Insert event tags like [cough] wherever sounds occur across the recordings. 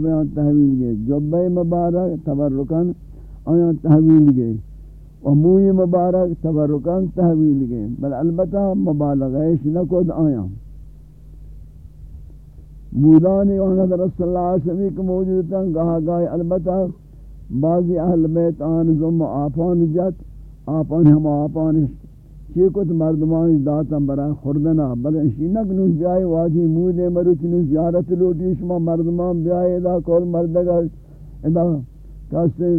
بیان تحویل گئے جبہ مبارک تبرکن آیان تحویل گئے و موی مبارک تبرکن تحویل گئے بل البتہ مبالغیش نکود آیان مولانی و حضرت رسول اللہ علیہ وسلم کے موجود تھا گاہ گاہ البتہ بعضی اہل بیت آن زم آپان جت آپان ہم آپان چیکت مردمانی داتا برای خوردنا بلے شینک نوش بیائی واجی مودے مروچ نوش زیارت لوٹی شما مردمان بیائی ادا کول مردگا، ادا کاستے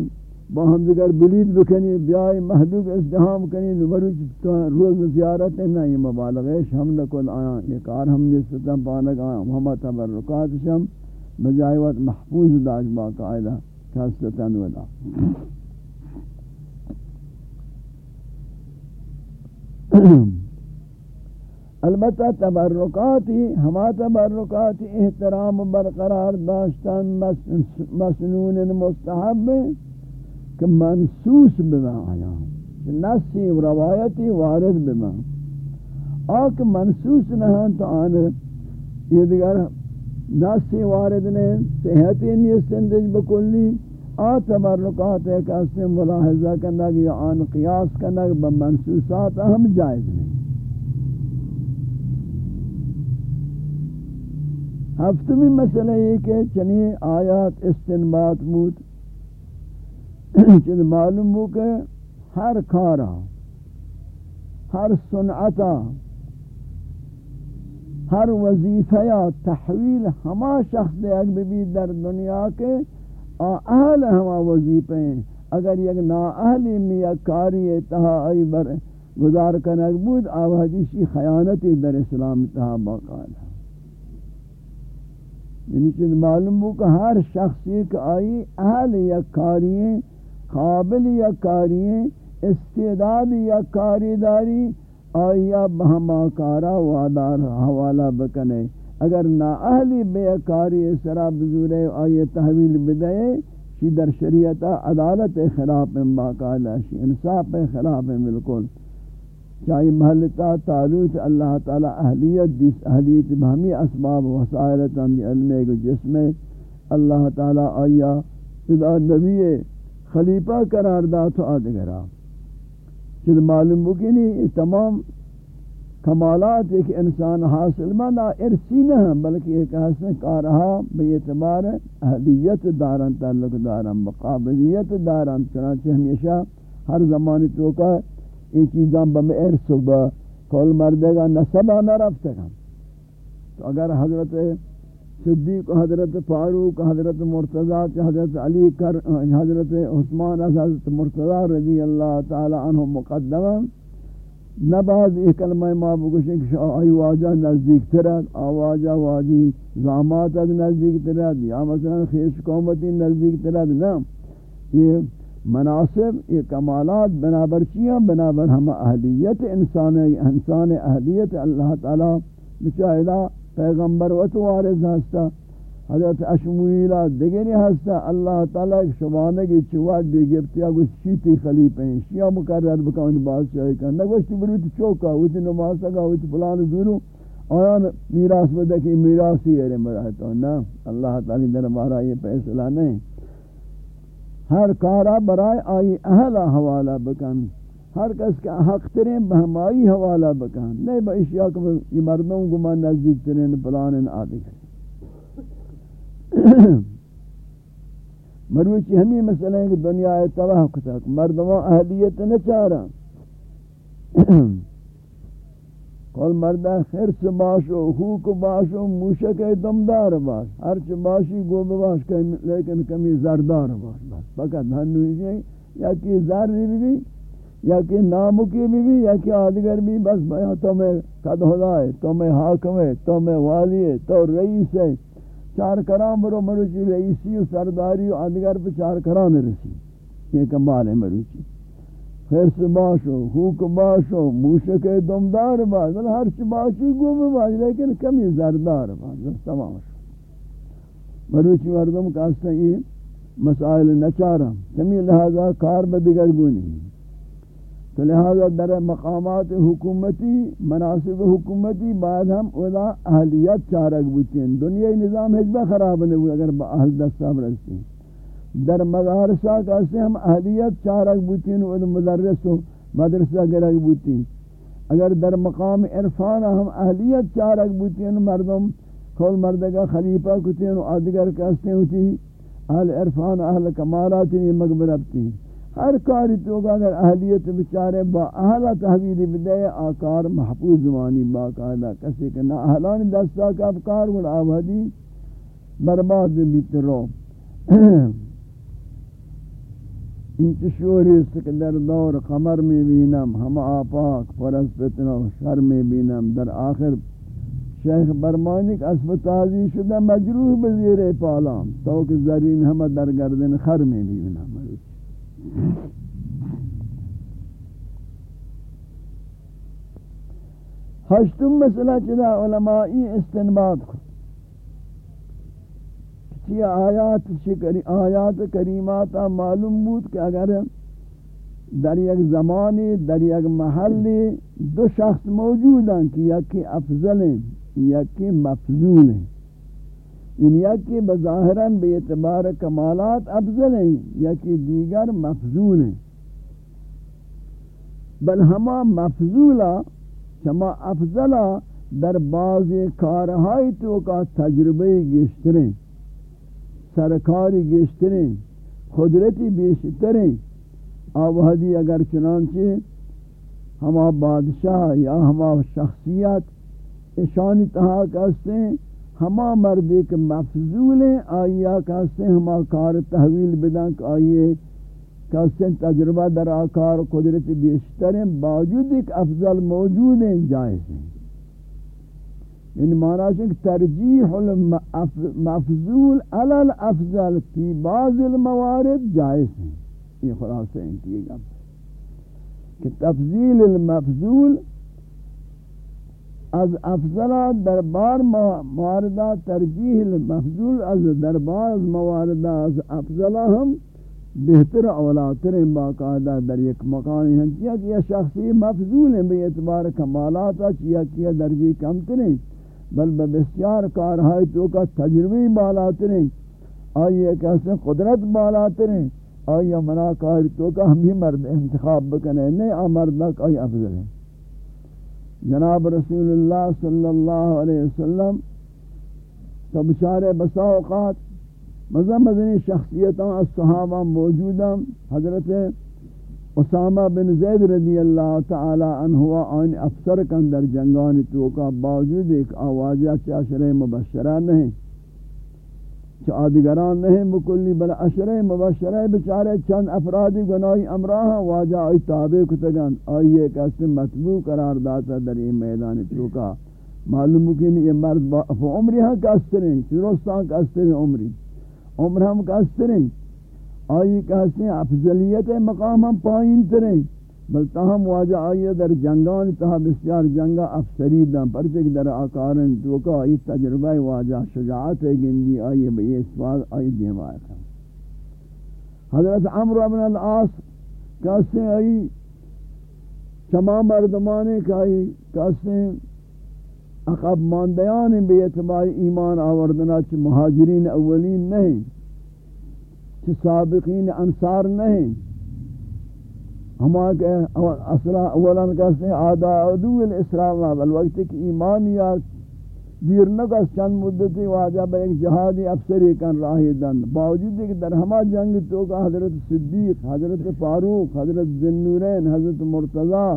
با ہم دیگر بلید بکنی، بیائی محدوک ازدہام کنی مروچ روز زیارت ہے یہ مبالغیش ہم نکل آیا، یہ کار ہم نستا پانک آیا ہم تبرکات شم بجائے وقت محفوظ داش باقاعدہ کاستے تنودا۔ [clears throat] البتہ تبرکاتی ہما تبرکاتی احترام برقرار داشتن مسنون مستحب کہ منسوس بما آیا نسی و روایتی وارد بما آکھ منسوس نہیں تو آنے یہ دیگر نسی وارد نہیں، صحتی نہیں سندج بکلی آ تبرکات ایک اسے ملاحظہ کرنا یا آن قیاس کرنا بمنسوسات ہم جائز نہیں۔ ہفتمی مسئلہ یہ کہ چنی آیات استنبات موت چند معلوم ہو کہ ہر کارا، ہر سنعتا ہر وظیفہ تحویل ہما شخص دے اگ بھی در دنیا کے اہل ہما وظیفے ہیں اگر یک نا اہلی میں کاری تہا ای بر گزار کنک بود آو حدیثی خیانتی در اسلام تہا باقال یعنی چیز معلوم ہو کہ ہر شخصی کہ آئی اہل یک کاری قابل یک کاری استعداد یک کاری داری آئی اب ہما کارا وادار حوالہ بکنے۔ اگر نا اہلی بے کاری سرا بزورے آئیے تحویل بدئے شی در شریعت عدالت خلاف باقاعدہ، شی انصاف خلاف بالکل۔ چاہیے محلتا تعلق اللہ تعالی اہلیت دیس اہلیت بہمی اسباب وسائلت اندی علمے کو جسم اللہ تعالی آیا اذا نبی خلیفہ قرار دا تو آدگرہ چیز معلوم بکنی تمام کمالات ایک انسان حاصل مند ارسی نہ بلکہ ایک حسن کارہا بے اعتبار اہلیت داران تعلق داران مقابلیت داران چنانچہ ہمیشہ ہر زمانی تو کا یہ چیزاں بم ارس با کول مردگا نسبہ نہ رفتے گا۔ تو اگر حضرت صدیق، حضرت فاروق، حضرت مرتضی، حضرت علی کر، حضرت عثمان، حضرت مرتضی رضی اللہ تعالی عنہ مقدمہ نباز ایک کلمہ ما بگوشیں کہ آئی واجہ نزدیک ترد آواجہ واجی زامات از نزدیک ترد یا مثلا خیش قومتی نزدیک ترد نا یہ مناسب، یہ کمالات بنابر چیاں بنابر ہم اہلیت انسان انسان اہلیت اللہ تعالی بچائدہ پیغمبر و تو وارث ہستا. حضرت اشمویلہ دیگری ہستا اللہ تعالیٰ ایک شبانہ کی چوات بھی گفتی آگو شیطی خلیپ ہیں، شیعہ مقرر بکاؤں بادشاہی کا نگوشتی برویت چوکا ہوتی نماز سکا ہوتی پلان زورو۔ آیان میراث بدا کہ میراثی غیر مرایت ہوں نا، اللہ تعالی در مارا یہ فیصلہ نہیں۔ ہر کارا برائے آئی اہلا حوالہ بکن۔ ہر کس کا حق ترین بہمائی حوالہ بکن۔ نہیں با اشیاء کو یہ مردوں کو من نزدیک ترین پلان آدھے۔ کریں [coughs] مروچی ہمیں مسئلہ ہے کہ دنیا تباہ کتا مردمان اہلیت نہ چارا کل [coughs] مردہ خرس باشو حوق باشو، موشک دمدار باش۔ ہرچ باشی گو باش، لیکن کمی زردار باش۔ بس، فقط ہنوی ہے یا کہ زر بھی بھی، یا کہ نامو کی بھی بھی، یا کہ آدگر بھی۔ بس بیا تو میں قد خدای تو میں حاکم ہے تو والی ہے، تو رئیس ہے۔ چار کرام برو مروچی، رئیسی و سرداری و آدگر پہ چار کرام رسی۔ یہ کمال ہے مروچی۔ خرس باشو، خوک باشو، موشک دمدار باش بل ہر چی باشی گوم باش لیکن کمی زردار باش تمام شو۔ مروچی مردم کاستا یہ مسائل نچارا، کمی لہذا کار بدگر گونی تو لہذا در مقامات حکومتی مناسب حکومتی بعد ہم ادا اہلیت چارک بوتی ہیں دنیا نظام حجبہ خراب نہیں ہوئی اگر با اہل دستہ برستی ہیں در مدارسہ کہتے ہم اہلیت چارک بوتی ہیں ادا مدرس و مدرسہ گرک بوتی ہیں اگر در مقام عرفان ہم اہلیت چارک بوتی ہیں مردم کھول مردگا خلیفہ کتی ہیں آدگر کہتے ہیں اہل عرفان، اہل کمالات ہیں مقبربتی ہیں ہر کاری تو اگر اہلیت بچارے با اہلا تحویلی بدے آکار محفوظ زمانی باقاعدہ کسی کہ نہ اہلان دستا کا افکار گل آبادی برباد بیت رو۔ [clears throat] انچ شوری سکندر دور قمر میں بینم، ہم آپاک پرس فتنہ و شر میں بینم۔ در آخر شیخ برمانک اسب تازی شدہ مجروح بزیر پالام، تو کہ زرین ہم در گردن خر میں بینم۔ ہشتم مسئلہ چدا علمائی استنباد کو چی آیات شکری آیات کریمات معلوم بود کہ اگر در یک زمانی در یک محلی دو شخص موجود ہیں کہ یکی افضل ہیں یکی مفضول ہیں ان یکی بظاہراً بے اعتبار کمالات افضل ہیں یکی دیگر مفضول ہیں بل ہما مفضولا شما افضلا در بعض کارہائی تو کا تجربے گشتریں سرکاری گشتریں قدرتی بیشتریں آوہدی اگر چنانچہ ہما بادشاہ یا ہما شخصیت اشانی تہا کہتے ہیں ہما مرد ایک مفضول ہیں آئیا کہتے ہیں ہما کار تحویل بدن کہ آئیے کہتے ہیں تجربہ در آکار قدرت بیشتر ہیں باوجود ایک افضل موجود ہیں، جائز ہیں۔ یعنی معنی ہے کہ ترجیح المفضول علی الافضل فی بعض الموارد جائز ہیں۔ یہ خلاصہ ہیں کہ یہ کہ تفضیل المفضول از افضل دربار مواردہ ترجیح المفضول از دربار مواردہ از افضل ہم بہتر اولاتر باقاعدہ در یک مقامی ہیں۔ کیا کہ یہ شخصی مفضول ہیں بے اعتبار کمالات چیا کیا درجی کم تریں بل بسیار کارہائی تو کا تجربی بالاتر ہیں۔ آئیے کیسے قدرت بالاتر ہیں۔ آئیے منا کاری تو کا ہم ہی مرد انتخاب بکنے نہیں آ مردک آئی افضل ہیں۔ جناب رسول اللہ صلی اللہ علیہ وسلم تو بشار بسا اوقات مزہ مزنی شخصیتاں الصحابہ موجودہ حضرت اسامہ بن زید رضی اللہ تعالی عنہ آن افسر کن در جنگان توکا باوجود ایک آوازہ چاشر مبشرہ نہیں۔ کہ آدگران نہیں بکلی بل عشرہ مبشرہ بچارے چند افرادی گناہی امراہ واجہ آئی تابع کتگان آئی ایک ایسے مطبوع قرار داتا در یہ میدان چوکا معلوم مکین یہ مرد با... عمری ہاں کستریں چروستان کستریں عمری؟ عمر ہم کستریں آئی کہتے ہیں، افضلیت مقام ہم پائین تریں۔ بل تاہم واجہ آئیے در جنگان تاہ بسیار جنگا افسری دن پرچک در آکارن توکا آئی تجربہ واجہ شجاعت گندی آئیے بئی اسفاد آئی دیم آئے حضرت عمر بن العاص کہتے ہیں، آئی چما مردمانے کا آئی کہتے ہیں اقب ماندیان بے اعتبار ایمان آوردنا چھ مہاجرین اولین نہیں چھ سابقین انصار نہیں۔ ہما کہ اصلا اولا کہتے ہیں، آدھا عدو الاسلام بل وقت کہ ایمانیات دیر نکس چند مدتی واجہ با ایک جہادی افسری کن راہی دن۔ باوجود کہ در ہما جنگ تو کا حضرت صدیق، حضرت فاروق، حضرت ذنورین، حضرت مرتضی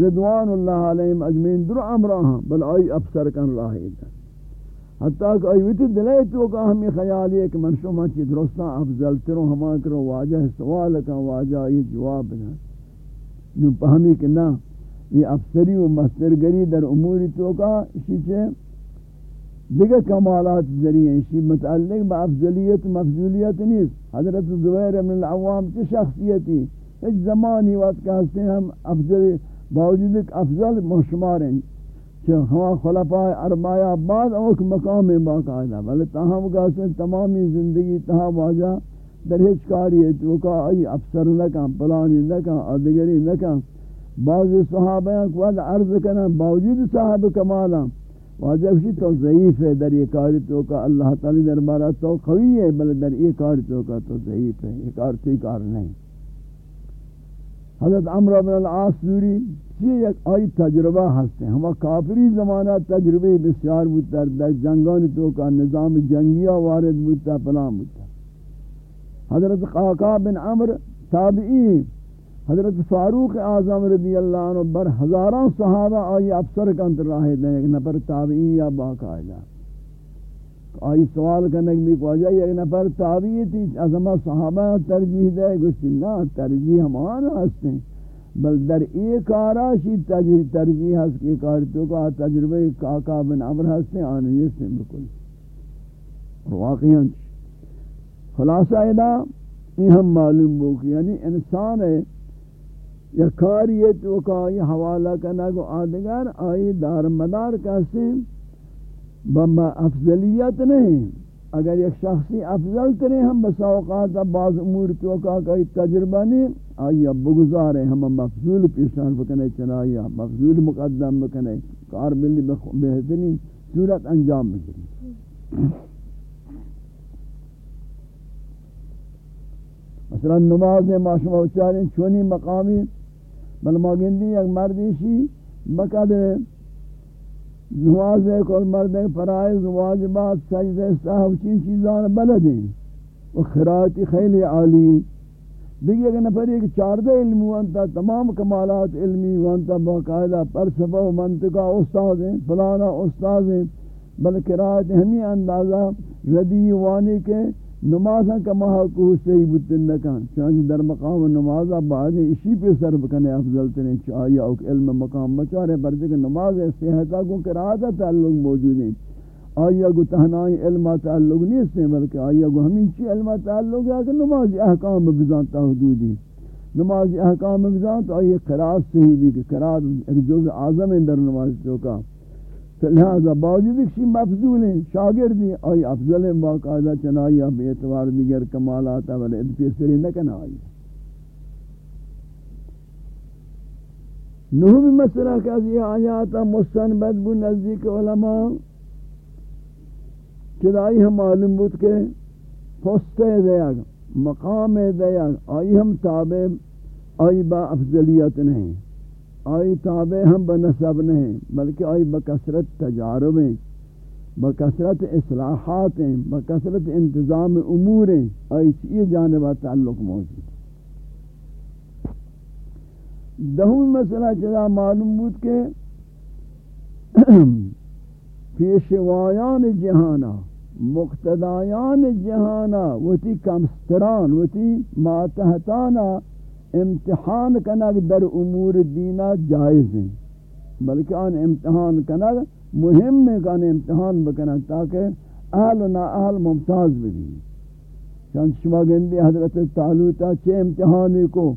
رضوان اللہ علیہم اجمین در امراہاں بل آئی افسر کن راہی دن۔ حتیٰ کہ آئی ویتی دلائی تو کا ہمیں خیال ہے کہ من شما چی درستان افضل تروں ہما کرو واجہ سوال کن، واجہ یہ جواب نہ۔ نو پہمی کہ نا یہ افسری و مسترگری در اموری تو کا اسی چھے دیگر کمالات ذریعے اسی متعلق با افضلیت مفضولیت نیست۔ حضرت زبیر من العوام چی شخصیتی، ایک زمانی وقت کہتے ہیں ہم افضل باوجود ایک افضل مشمار ہیں کہ ہوا خلفاء اربایا بعد اوک مقام باقاعدہ بلے تاہم کہتے ہیں تمامی زندگی تہا واجہ در هیچ کاری تو کا ای افسر نکن پلانی نکن ادگری نکن بعض صحابہ کو عرض کرنا باوجود صاحب کمالا واجب شی تو ضعیف ہے در یہ کاری تو کا اللہ تعالی دربارہ تو قوی ہے بل در یہ کاری تو کا تو ضعیف ہے۔ یہ کار تی کار نہیں۔ حضرت عمرو بن العاص دوری، یہ ایک آئی تجربہ ہستے ہیں۔ ہما کافری زمانہ تجربے بسیار بودتا در جنگان تو کا نظام جنگیہ وارد بودتا پلان بودتا حضرت قاقا بن عمر تابعی حضرت فاروق اعظم رضی اللہ عنہ، بر ہزاران صحابہ آئی افسر کا انتر راہ دیں، ایک نفر تابعی یا باقاعدہ۔ آئی سوال کرنے کی کو جائے نفر تابعی تھی عظمہ صحابہ ترجیح دے، گوشتی نا ترجیح ہمارا ہستے بل در ایک آراشی ترجیح ہست کی کارتوں کا تجربہ کاکا بن عمر ہستے آنے سے بکل۔ واقعی خلاصہ ادا یہ ہم معلوم ہو کہ یعنی انسان ہے، یا کاریت و کائی حوالہ کرنا کو آدگر آئی دار مدار کہتے بما افضلیت نہیں، اگر ایک شخصی افضل کریں ہم بس اوقات بعض امور تو کا کوئی تجربہ نہیں، آئی اب بگزاریں ہم مفضول پیشان بکنے، چنائی مفضول مقدم بکنے، کار ملی بہترین صورت انجام بکنے۔ مثلا نماز معاشمہ اچاریں چونی مقامی، بل ما گندی یک مردی شی بقد نواز کل مرد فرائض، واجبات سجدہ صاحب چین چیزان بلدیں و خراتی خیلی عالی. دیکھ اگر نفر ایک چاردہ علم وانتا تمام کمالات علمی وانتا باقاعدہ پرسفہ و منطقہ استاذ ہیں، فلانا استاذ ہیں بل قرآت ہمیں اندازہ ردی وانی کے نمازاں کا مہا کو صحیح بتن نکان چانچہ در مقام نمازہ بعد اسی پہ سر بکنے افضل تنے چاہیے او علم مقام بچارے پر جگہ نماز صحتہ کو قرآتہ تعلق موجود ہیں۔ آیا گو تہنائی علم تعلق نہیں سے بلکہ آیا گو ہمیں چی علم تعلق ہے کہ نماز احکام بزانتا حدودی نماز احکام بزانتا آیا قرآت صحیح بھی کہ قرآت ایک جز اعظم ہے در نماز چوکا لہذا باوجود کسی مفضول ہیں شاگردی، آئی افضل ہیں باقاعدہ چنائی اب اعتبار دیگر کمالات ولی ادپیسری نکن آئی۔ نہمی مسئلہ کہ از یہ آیاتا مستنبت بو نزدیک علماء چدائی ہم معلوم بود کہ پستے دیا مقام دیا آئی ہم تابع، آئی با افضلیت نہیں۔ آئی تابع ہم بنصب نہیں، بلکہ آئی بکثرت تجارب ہیں، بکثرت اصلاحات ہیں، بکثرت انتظام امور ہیں، آئی چیئے جانبہ تعلق موجود دہویں مسئلہ چلا معلوم بود کہ [clears throat] پیشوایان جہانا، مقتدایان جہانا، وتی کمستران، وتی ماتحتانا امتحان کنگ در امور دینا جائز ہیں۔ بلکہ آن امتحان کنگ مهم ہے کہ آن امتحان بکنا تاکہ اہل و نا اہل ممتاز بھی چند شما گندی حضرت تعلوتا چھے امتحانی کو؟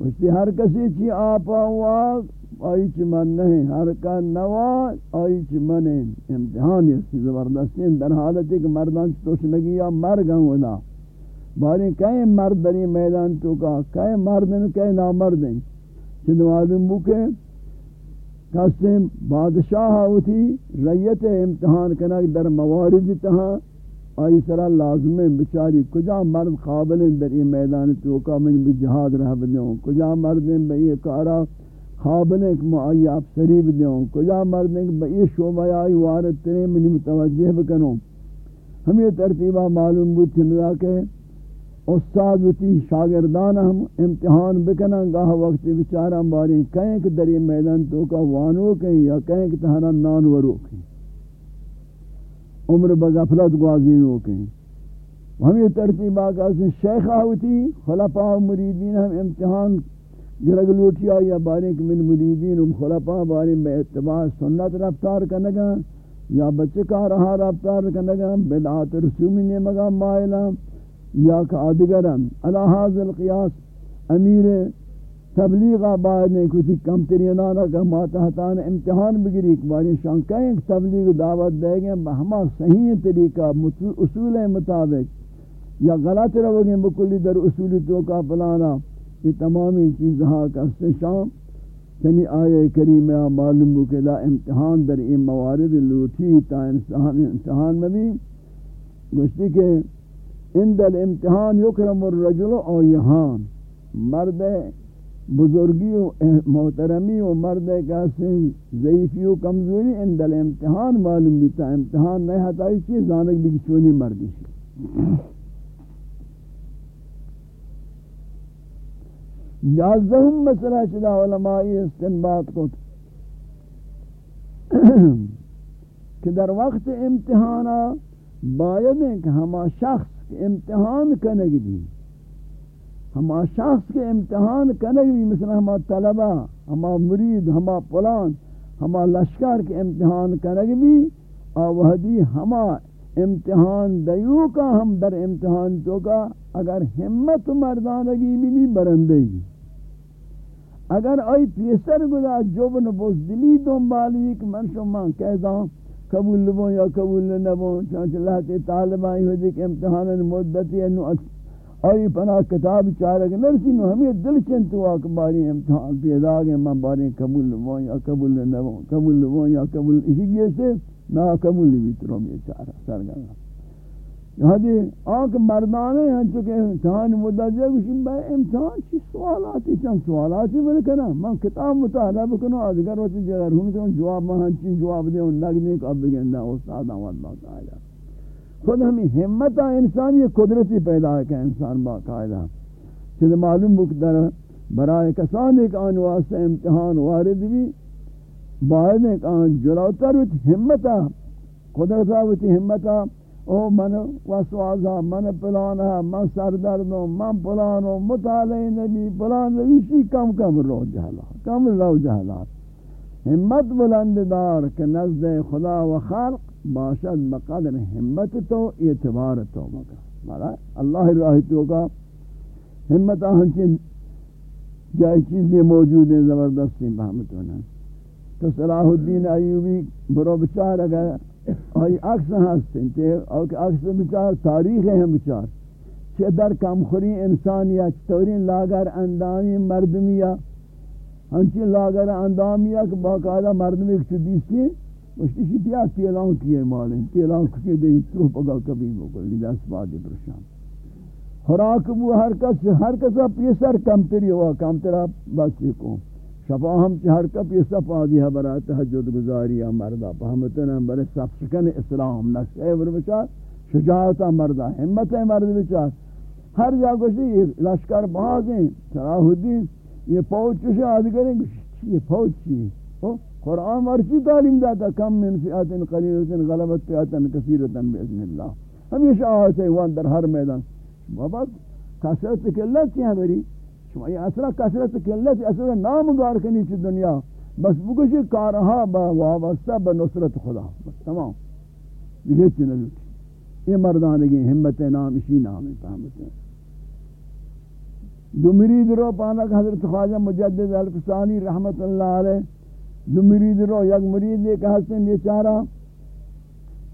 مجھتی ہر کسی چی آپا ہوا آئی چی من نہیں۔ ہر کا نوا، آئی چی من امتحانی اسی زبردستی در حالتی کہ مردان چی چتوشنگی یا مرگا ہونا باری کئی مرد دری میدان تو کا کئی مردن کئی نامردن چند معلوم بو کہ کسی بادشاہ ہوتی ریت امتحان کنک در موارد تہا آئی سرا لازم بچاری کجا مرد قابل در این میدان تو من بھی جہاد رہ بدیوں کجا مرد بے یہ کارا قابل ایک معایی افسری بدیوں کجا مرد بے یہ شعبہ آئی وارد ترے منی متوجہ بکنوں۔ ہمیں ترتیبہ معلوم بود چندہ کہ استاد وتی شاگردان ہم امتحان بکنا گاہ وقت بیچارہ باری کہیں کہ در میدان تو کا وانو کہیں یا کہیں کہ تہنا نان ورو کہیں عمر بغفلت گوازین ہو کہیں ہم یہ ترتیب آگا سے شیخ آوتی، خلفاء مریدین ہم امتحان گرگ لوٹی آئی یا باری کہ من مریدین ام خلفاء باری میں اتباع سنت رفتار کنگا، یا بچے کا رہا رفتار کنگا، بدعات رسومی نے مگا مائلہ۔ یا کہ آدگرن علا حاضر قیاس امیر تبلیغ آباد نے کچھ کم ترینانا کا ماتحتان امتحان بگری اکباری شان کہیں کہ تبلیغ دعوت دے گئے بہما صحیح طریقہ اصول مطابق، یا غلط رو گئے بکلی در اصول تو کا پلانا یہ تمامی چیزہاں کا شام چنی یعنی آئے کریمہ معلوم ہو لا امتحان در این موارد لوٹی تا انسان امتحان میں بھی، گوشتی کہ اند الامتحان یکرم الرجل او یہان. مرد بزرگی و محترمی و مرد کسی ضعیفی و کمزوری اند الامتحان معلوم بیتا. امتحان نہیں ہتائی چیز زانک بھی چونی مردی شی. یازدہم مسئلہ چلا علمائی استنباد کو کہ در وقت امتحانا باید ہے کہ ہما شخص کے امتحان کنگ بھی ہما شخص کے امتحان کنگ بھی مثلا ہما طلبہ، ہما مرید، ہما پلان ہما لشکر کے امتحان کنگ بھی آوہدی ہما امتحان دیو کا، ہم در امتحان تو کا۔ اگر ہمت مردانگی بھی بھی برندگی۔ اگر آئی پیسر گدا جبن بزدلی دنبالی کہ من شما کہتا قبول لبوں یا قبول نبوں چانچہ اللہ تے طالبائی ہو دیکھ امتحان مدتی ہے، نو آئی پناہ کتاب چارک نرسی، نو ہمیں دل چنتو آکھ باری امتحان پیدا گئے من باری قبول لبوں یا قبول نبوں قبول لبوں یا قبول اسی گئے سے نا قبول لبی تروں میں چارہ سرگانا یہاں دی آنکھ مردانے ہیں، چونکہ امتحان مدجہ کچھ بے امتحان چی سوالاتی؟ چند سوالاتی بلے کنا من کتاب مطالعہ بکنو آدھگر وقت جگر ہوں تو جواب مہن چین جواب دے ان لگنے کو اب بگندہ استاد آواد باقاعدہ۔ خود ہمیں ہمتا انسان، یہ قدرتی پیدا ہے کہ انسان باقاعدہ۔ چیز معلوم بکتر برائے کسان ایک آن واسطہ امتحان وارد بھی، باید ایک آن جلوتر ہوتی ہمتا قدرتا ہوتی ہمتا او من وسوازا، من پلانا، من سردردوں من پلانو مطالعہ نبی، پلان نبیشی کم کم رو جہلا کم رو جہلا ہمت بلند دار کہ نزد خدا و خلق باشد بقدر ہمت تو، اعتبار تو مکا اللہ راہ تو کا ہمت آہنچن جائے چیزیں موجود ہیں زبردستی بہمتونا تو صلاح الدین ایوبی برو بچار اگر آئی عکس ہستیں تے اوک عکس بچار تاریخ ہیں بچار چہ در کمخوری انسانیت چطورین لاغر اندامی مردمیا ہنچی لاغر اندامیا کہ باقاعدہ مردمی کچھ دیستی مشتی شی پیا تیلان کیے مالیں تیلان کیے دے تو پگا کبھی بکلی دست بادی برشان خوراک بو ہر کس ہر کس پیسر کمتری ہوا کمترا بس کو شفا ہم ہر کپ یہ صفا دیا برا تحجد گزاری مردہ پہمتنا برے صف شکن اسلام نقشہ بر بچار شجاعتا مردہ حمت مرد بچار۔ ہر جا گوشتی یہ لشکر باز ہیں صلاح الدین یہ پوچ چوشے آدھ کریں یہ پوچ چی قرآن مرچی تعلیم داتا، کم من فیات قلیلت، غلبت فیات کثیرتا بإذن اللہ۔ ہمیشہ آتے ہیں وان در ہر میدان۔ بابا کسرت کلت کیا بری۔ شما. یہ اصلا کثرت قلت اصلا نام گار کنی چی دنیا. بس بکشی کارها با وابستہ با نصرت خدا. بس تمام. دیکھے چی نلوٹی یہ مردانگی حمت نام اسی نام فهمت دو مرید رو پانک حضرت خواجہ مجدد الفسانی رحمت اللہ علیہ. دو مرید رو یک مرید ایک حسن بیچارہ.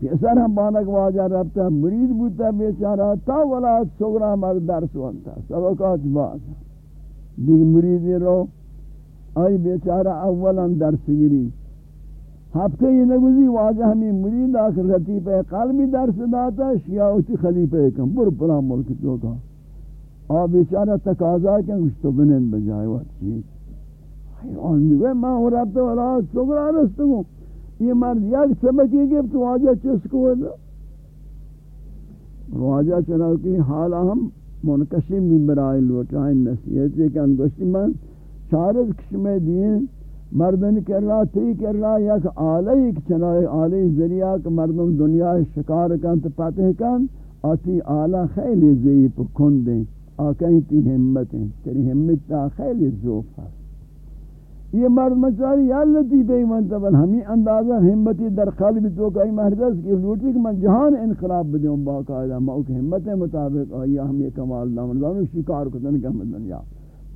پیسر ہم بانک واجہ ربتا مرید بودتا بیچارہ. تا ولا سگرہ مرد درس وانتا. سبکات بات دیکھ مریضی رو آئی بیچارہ اولا درس گری ہفتے یہ نگوزی واجہ ہمیں مرید آخر رتیپہ قلبی درس داتا شیعوتی خلیفہ کم بر پلا ملک تو کا آ بیچارہ تقاضا کیا کچھ تو بنین بجائے وقت چیز حیران میگوے میں ہو رہتا ہوں اللہ سگرہ رستا ہوں یہ مرد یک سبکی گفت واجہ چس کو ہے واجہ چنانکہ حالا ہم منقسم بھی برائے لوٹائیں نصیحت ہے کہ انگوشتی من چارز کشمے دین، مردن کر رہا تھی کر رہا یک آلہ ایک چنائے، آلہ ذریعہ کہ مردم دنیا شکار کن، تو پتہ کن، آتی آلہ خیلی زیب کن دیں آکہیں تی ہمتیں، تیری ہمت تا خیلی زوف ہے۔ یہ مرد مچاری یا لطی پہ منتبل ہمیں اندازہ ہمتی در قلب تو کئی محردس کی لوٹی کہ من جہان انقلاب بدیوں باقاعدہ موقع ہمت مطابق آیا ہم یہ کمال دامن دامن شکار کتن کہ ہم دنیا۔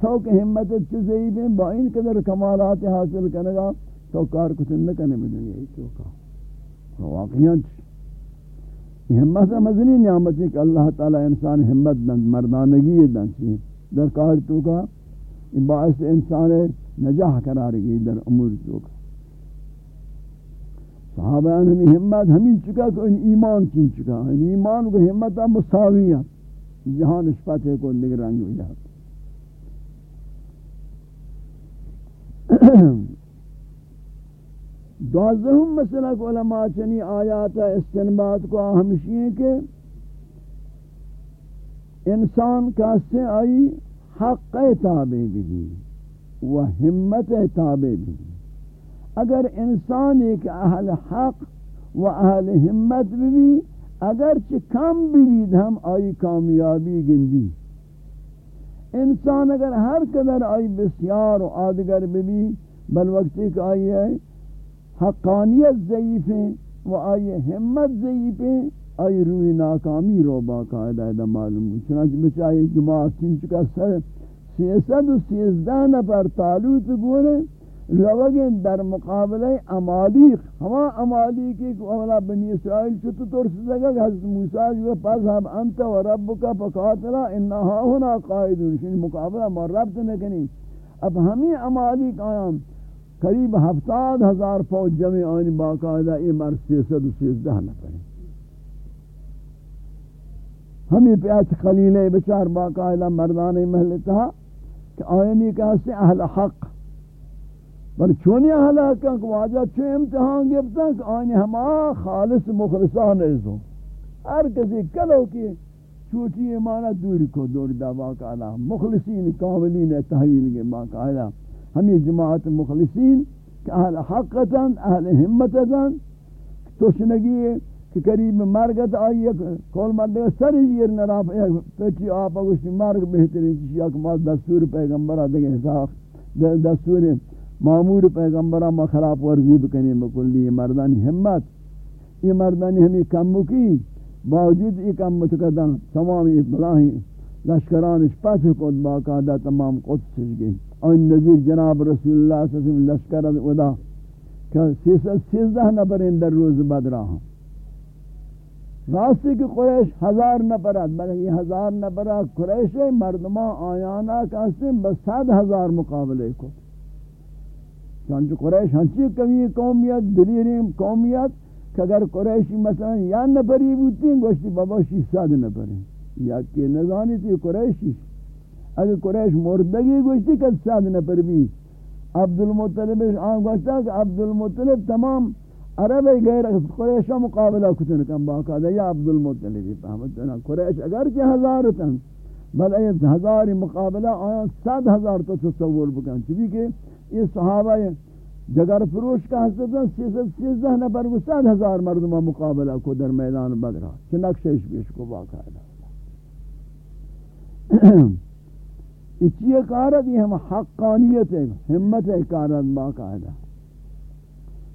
تو کہ ہمت چیزیں بھی با ان قدر کمالات حاصل کرنے گا، تو کار کتن نہ کرنے میں دنیا تو کا۔ واقعیاں یہ ہمت مزنی نعمت ہے کہ اللہ تعالی انسان ہمت دن، مردانگی دن در کار تو کا باعث انسان ہے نجاح قرار گئی در امور چوک صحابہ ہمیں ہمت ہمیں چکا کہ ان ایمان چین چکا ان ایمان [clears throat] کو ہمت مساویت جہان اشپت ہے کو نگرانگ ہو جاتا دوازدہم مسئلہ کو علماء چنی آیات استنباد کو ہمشی ہیں کہ انسان کاسے آئی حق تابع بھی و ہمت تابع بھی۔ اگر انسان ایک اہل حق و اہل ہمت بھی اگر کم بھی ہم آئی کامیابی گندی۔ انسان اگر ہر قدر آئی بسیار و آدگر بھی بل وقتی کہ آئی ہے حقانیت ضعیف ہیں و آئی ہمت ضعیف ہیں آئی روی ناکامی رو باقاعدہ معلوم۔ چنانچہ بچائی جماعت چنچکا سیسد و سیزدہ نفر تعلوت گونے روگیں در مقابلہ امالیق ہما امالیقی کو اولا بنی اسرائیل چھتو ترس لگا کہ حضرت موسیٰ جو پاس ہم انت و ربکا پکاتلا انہا ہونا قائدون شنی مقابلہ ما ربط نکنی اب ہمیں امالیق آیام قریب ہفتاد ہزار فوج جمع آنی باقاعدہ یہ مرد سیسد و سیزدہ نفر. ہمیں پیاس خلیلے بچار باقاعدہ مردان محلتہ کہ آئینی کہاستے اہل حق۔ بل چونی اہل حق کہ واجہ چون امتحان گفتا کہ آئینی ہما خالص مخلصان ازو ہر کسی کلو کی چوٹی ایمانہ دوری کو دور دا باقاعدہ مخلصین کاملین تحویل کے باقاعدہ ہمیں جماعت مخلصین کہ اہل حقتا اہل حمتتا توشنگی کہ قریب مرگت آئی ایک کول مرد سر ہیر نراف ایک پیچی آپا گوشتی مرگ بہترین چیزی ایک مال دستور پیغمبرہ دیگے حساب دستور معمور پیغمبرہ ما خلاف ورزی بکنی بکلی یہ مردانی حمد یہ مردانی ہمیں کم مکی باوجود یہ کم متقدم تمام یہ بلاہی لشکرانش پس کود باقاعدہ تمام قدس گئی این نظیر جناب رسول اللہ صلی اللہ علیہ وسلم لشکر ودا کہ سیزدہ نبرین در روز بدرہ ہوں راستی کہ قریش ہزار نہ پرد بلکہ یہ ہزار نہ پرد قریش مردمہ آیانا کہتے ہیں بس سات ہزار مقابلے کو۔ چانچہ قریش ہنچی کمی قومیت دلیری قومیت کہ اگر قریشی مثلا یا نہ پری بوتی ہیں گوشتی بابا شی ساد نہ یا کہ نظانی تھی قریشی اگر قریش مردگی گوشتی کہ ساد نہ پر بھی عبد المطلب آن گوشتا کہ عبد المطلب تمام عرب غیر قریش مقابلہ کتن کم باقاعدہ یا عبد المطلب فهمت نا. قریش اگر کہ ہزار تن، بل ای ہزار مقابلہ آیا صد ہزار تو تصور بکن. چبی کہ یہ صحابہ جگر فروش کا حسد سیزد سیزدہ نفر وہ صد ہزار مردمہ مقابلہ کو در میدان بدرہ چنکشش بیش کو باقاعدہ [clears throat] اچھی کارت یہ ہم حقانیت ہے ہمت ہے کارت باقاعدہ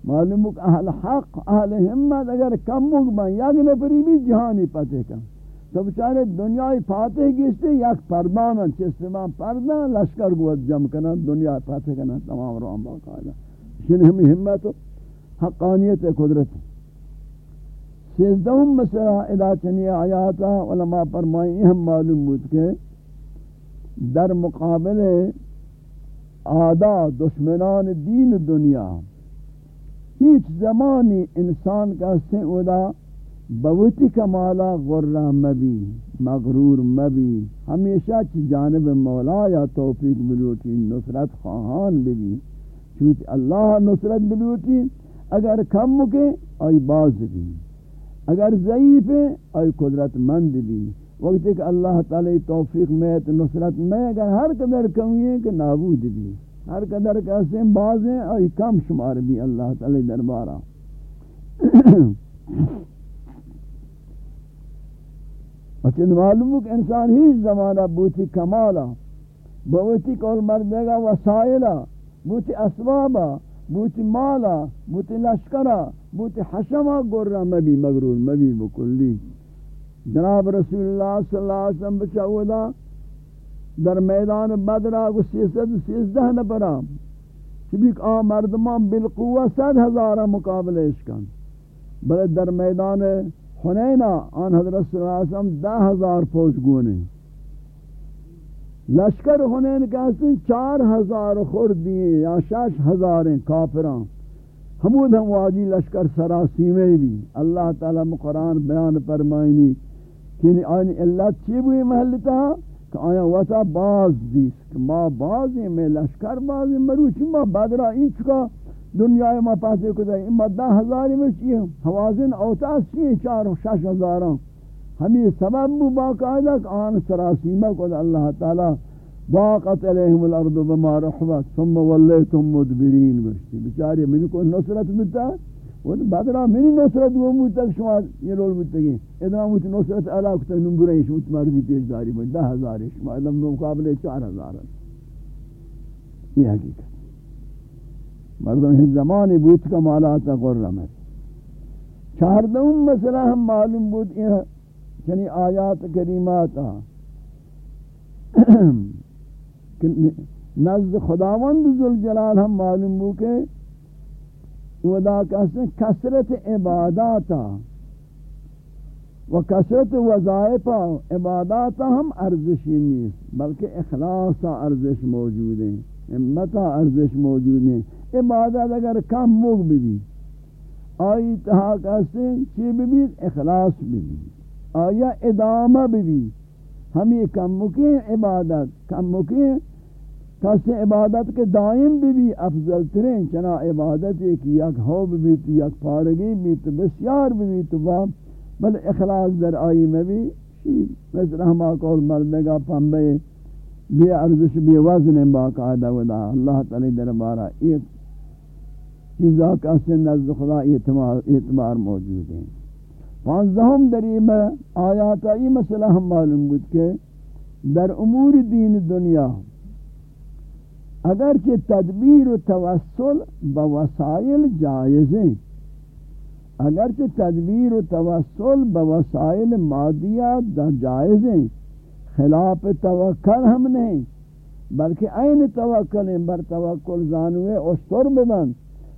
معلوم کہ اہل حق اہل حمد اگر کم مگبن یک نفری بھی جہانی پتے کم تو بچارے دنیای فاتح گیستے یک پردانن چستمان پردان، لشکر گوت جمع کنن دنیا فاتح کنن تمام رو ہم باقاعدہ شن ہمیں حمد و حقانیت قدرت. سیزدہم مسئلہ ادا چنی آیاتا علماء فرمائی ہم معلوم بود کہ در مقابل آدھا دشمنان دین دنیا ہیچ زمانی انسان کا سے ادا بوتی کمالا غرہ مبی، مغرور مبی۔ ہمیشہ چی جانب مولا یا توفیق بلوٹی، نصرت خواہان بھی چونکہ اللہ نصرت بلوٹی، اگر کم مکے آئی باز بھی اگر ضعیف ہے آئی قدرت مند بھی وقت کہ اللہ تعالی توفیق میں نصرت میں، اگر ہر قدر کمی ہے کہ نابود بھی ہر قدر کیسے باز ہیں، اور کم شمار بھی اللہ تعالی دربارہ۔ اچھن معلوم کہ انسان ہی زمانہ بوتی کمالا بوتی کول مردے گا وسائلہ بوتی اسبابا بوتی مالا بوتی لشکرہ بوتی حشمہ، گرہ مبی مغرور مبی بکلی جناب رسول اللہ صلی اللہ علیہ وسلم بچاو دا در میدان بدر آگو سیسد سیزدہ نپرا چبیک آ مردمان بالقوہ سد ہزارہ مقابلہ اشکن. بلے در میدان حنینہ آن حضرت صلی اللہ علیہ وسلم دہ ہزار پوچ گونے لشکر ہنین کہتے ہیں چار ہزار خور دیئے یا شش ہزاریں کافران. حمود ہم واجی لشکر سراسی میں بھی اللہ تعالیٰ قرآن بیان فرمائنی کہ آئین اللہ چی بوئی محلتا؟ ہے کہ آیا وطا باز دیس کہ ما بازی میں لشکر بازی مروچی ما بدرہ این چکا دنیا ما پاسے کو دائی اما دہ ہزاری میں چیئے حوازن اوتاس چیئے چار و شش ہزاران ہمیں سبب بو باقاعدہ کہ آن سراسیمہ کو اللہ تعالی باقت علیہم الارض بما رحبت، ثم ولیتم مدبرین گشتی. بچاری من کو نصرت ملتا ہے وہ بدرا منی نصرت وہ مو تک شما یہ رول متگی ادنا مو نصرت الا کو تن برے شو مرضی پیش داری میں 10000 شما علم مقابلے 4000 یہ حقیقت مردم ہی زمانے بوت کا مالات غرم ہے چہاردہم مسئلہ ہم معلوم بود یہ یعنی آیات کریمات نزد خداوند ذوالجلال ہم معلوم بود کہ ودا کہتے ہیں کسرت عباداتا. و کسرت وظائفہ عباداتا ہم ارزشی نہیں بلکہ اخلاصا ارزش موجود ہیں امتا ارزش موجود ہیں۔ عبادت اگر کم موگ بھی آئی تہا کہتے ہیں، چی بھی اخلاص بھی آیا ادامہ بھی ہمیں کم مکین عبادت کم مکین کسی عبادت کے دائم بھی بھی افضل ترین، چنا عبادت ایک یک حوب بھی تو یک پارگی بھی تو بسیار بھی بھی تو باب بل اخلاص در آئی میں بھی مثل ہما قول مردگا پنبے، بے ارزش، بے وزن باقاعدہ ودا، اللہ تعالی دربارہ ایک چیزا کسی نزد خدا اعتبار موجود ہیں۔ پانزدہم در میں آیات آئی مسئلہ ہم معلوم بود کہ در امور دین دنیا اگرچہ تدبیر و توسل بوسائل جائز ہیں۔ اگرچہ تدبیر و توسل بوسائل مادیات جائز ہیں۔ خلاف توکل ہم نہیں، بلکہ این توکل ہیں۔ بر توکل زانوے اشتر ببند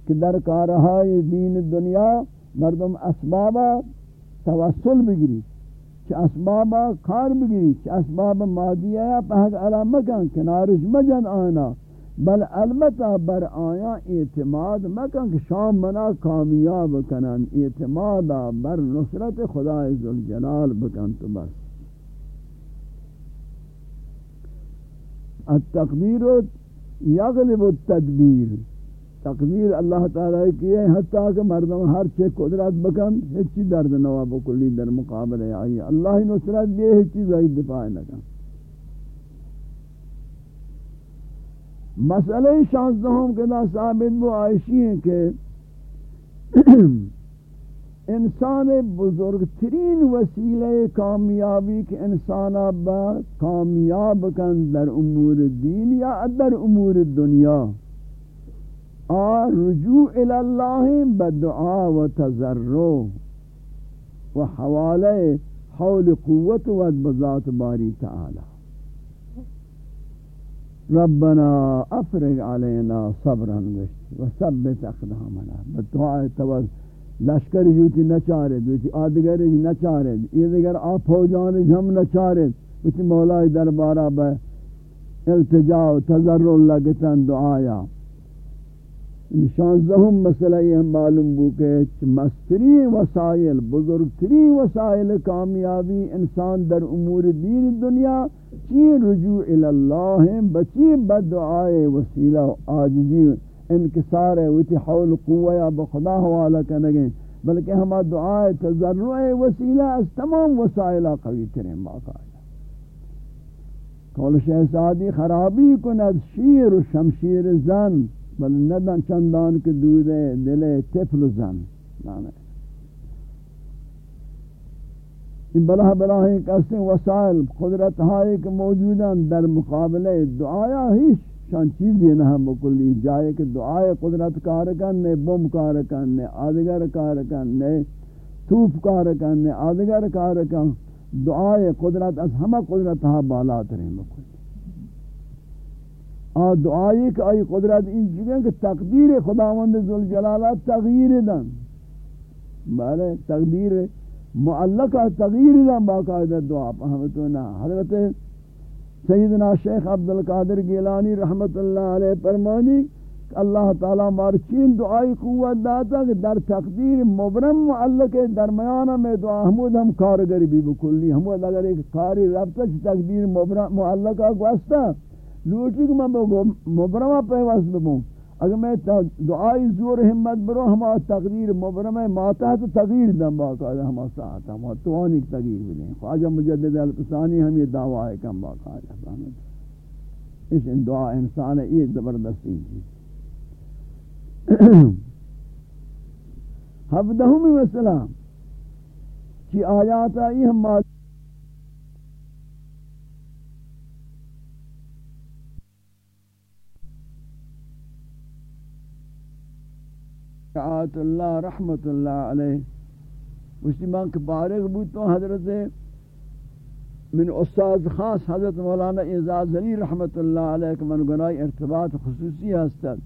کہ در کارہائی دین دنیا مردم اسبابا توسل بگری چھ اسبابا کار بگری چھ اسباب مادیہ پہک علامکن کنارش مجن آنا۔ بل البتہ بر آیا اعتماد مکن کہ شام منا کامیاب کنن اعتماد بر نصرت خدا ذوالجلال بکن تو بس. التقدیر یغلب التدبیر. تقدیر اللہ تعالی کی ہے، حتیٰ کہ مردم ہر چیز قدرت بکن ہچی درد نواب کلی در مقابلے آئی، اللہ نصرت بھی ہچی زائد دفاع نکن. مسئلہ شانزدہم کے ثابت بو آئیشی ہیں کہ [clears throat] انسان بزرگ ترین وسیلہ کامیابی کے انسان با کامیاب کن در امور دین یا در امور دنیا. آ رجوع الاللہ بدعا و تذرو و حوالہ حول قوت و بذات باری تعالی. ربنا افرغ علينا صبرا وثبت اقدامنا. بدعاء توز لشکر جوتی نچارے دوتی آدگر نچارے یہ دیگر آپ ہو فوجان ہم نچارے دوتی مولا دربارہ بے التجاء و تضرر لگتن دعایا. شانزدہم مسئلہ یہ معلوم بو کہ مستری وسائل، بزرگتری وسائل کامیابی انسان در امور دین دنیا چی رجوع الاللہ بچی بدعائے وسیلہ آجزی انکسار ہے، ویتی حول قوہ بخدا حوالہ کنگیں۔ بلکہ ہما دعائے تضرع وسیلہ از تمام وسائلہ قوی ترین باقاعدہ قول شہزادی خرابی کند، شیر و شمشیر زن بل ندن چندان کے دودے دلے تفل زن. نانے این بلہ بلہ ایک اسے وسائل قدرت ہائی کے موجودان در مقابلے دعایا ہیچ. شان چیز دینا ہم بکلی جائے کہ دعائے قدرت کارکن نے بم کارکن نے آدگر کارکن نے توپ کارکن نے آدگر کارکن دعائے قدرت از ہمہ قدرت ہاں بالات رہیں بکلی آ دعائی کہ آئی قدرت ان چکے کہ تقدیر خداوند ذوالجلالہ تغییر دن. بلے تقدیر معلقہ تغییر دن باقاعدہ دعا پہمتونا حضرت سیدنا شیخ عبدالقادر گیلانی رحمت اللہ علیہ فرمانی اللہ تعالی مارچین دعائی قوت داتا کہ در تقدیر مبرم معلق درمیان میں دعا، حمود ہم کارگری بھی بکلی. حمود اگر ایک کاری ربطہ چی تقدیر مبرم معلقہ گوستا لوٹی کہ میں مبرمہ پیوست ببوں اگر میں دعائی زور حمد برو، ہما تقدیر مبرم ماتا تو تغییر دن باقاعدہ ہما ساعت، ہما توانی تغییر بدیں خواجہ مجدد الفسانی ہم یہ دعویٰ ہے کم باقاعدہ اس دعا انسان ہے، یہ زبردستی چیز ہفدہم مسئلہ کی آیات آئی، ہم مات اللہ، رحمت اللہ علیہ۔ مسلمان کے بارک بوتوں حضرت من استاد خاص حضرت مولانا اعزاز علی رحمت اللہ علیہ کہ من گناہ ارتباط خصوصی ہستد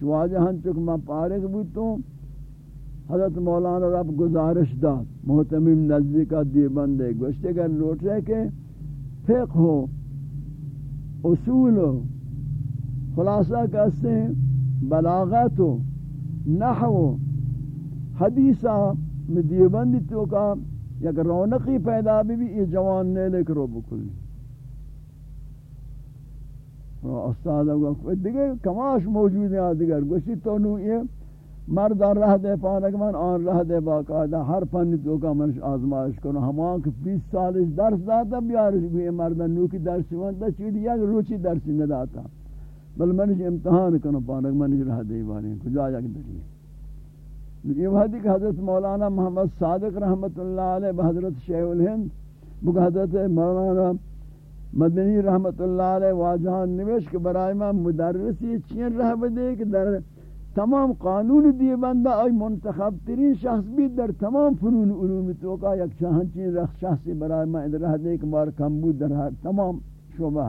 شواجہ ہن چک میں پارک بوتوں حضرت مولانا رب گزارش داد۔ محتمیم نزدیکا دیبندے گوشتے گر لوٹ رہے کہ فقہ ہو، اصول ہو، خلاصہ کہتے ہیں بلاغت ہو۔ نحو حدیثہ میں دیبندی تو کا یک رونقی پیدا بھی بھی یہ جوان نے لے کرو بکلی استاد کو دیگر کماش موجود ہیں دیگر گوشی تو نو یہ مرد رہ دے پانک من، آن رہ دے باقاعدہ ہر پن تو کا من آزمائش کرو۔ ہمان کہ 20 سال اس درس داتا، بیارش بھی مرد نو کی درس وانتا چیدی یک روچی درسی نداتا بل منش امتحان کرو پانک منش رہ دے بارے کجا یک دلیے یہ وحدی کہ حضرت مولانا محمد صادق رحمت اللہ علیہ بحضرت شیخ الہند بک حضرت مولانا مدنی رحمت اللہ علیہ واجہان نوش کہ برای میں مدرسی چین رہ بدے کہ در تمام قانون دیے بندہ آئی منتخب ترین شخص بھی در تمام فنون علوم توقع یک چاہن چین رخ شخصی برای میں ادھر رہ دے کہ مار کم بود در تمام شعبہ۔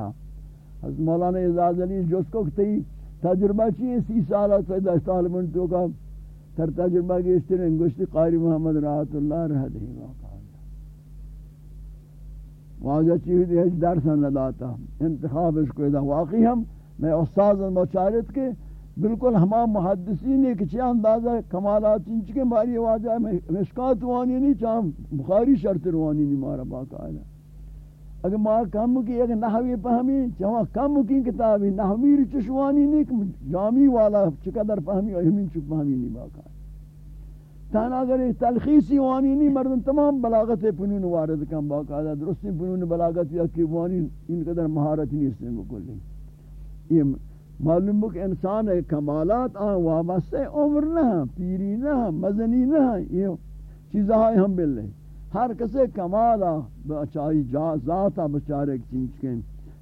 حضرت مولانا اعزاز علی جس کو کہتی تجربہ چین سی سالہ سیدہ طالبان توقع تر تجربہ کی اس طرح انگوشتی قاری محمد رحمت اللہ رہ دے واقع واجہ چیز ہے درس نہ داتا انتخاب اس کو دا واقعی ہم۔ میں استاد مچارت کے۔ بالکل ہما محدثین نے کہ اندازہ کمالات ان کے باری واجہ۔ میں مشکات وانی نہیں چاہ بخاری شرط روانی نہیں مارا باقاعدہ۔ اگر ما کم کی ایک نحوی فہمی چاہ کم کی کتابی، نحوی چشوانی نہیں جامی والا چقدر فہمی اور ہمین چپ فہمی نہیں باقاعدہ تانا اگر تلخیصی وانی نہیں مردن تمام بلاغت فنون وارد کن باقاعدہ درستی فنون بلاغت یا کہ وانی ان قدر مہارت نہیں اس نے بکلی یہ معلوم کہ انسان کمالات آن وابستے، عمر نہ، پیری نہ، مزنی نہ، یہ چیزیں ہم بلے۔ ہر کسے کمالا بچائی جا ذاتا بچارے چیز کے۔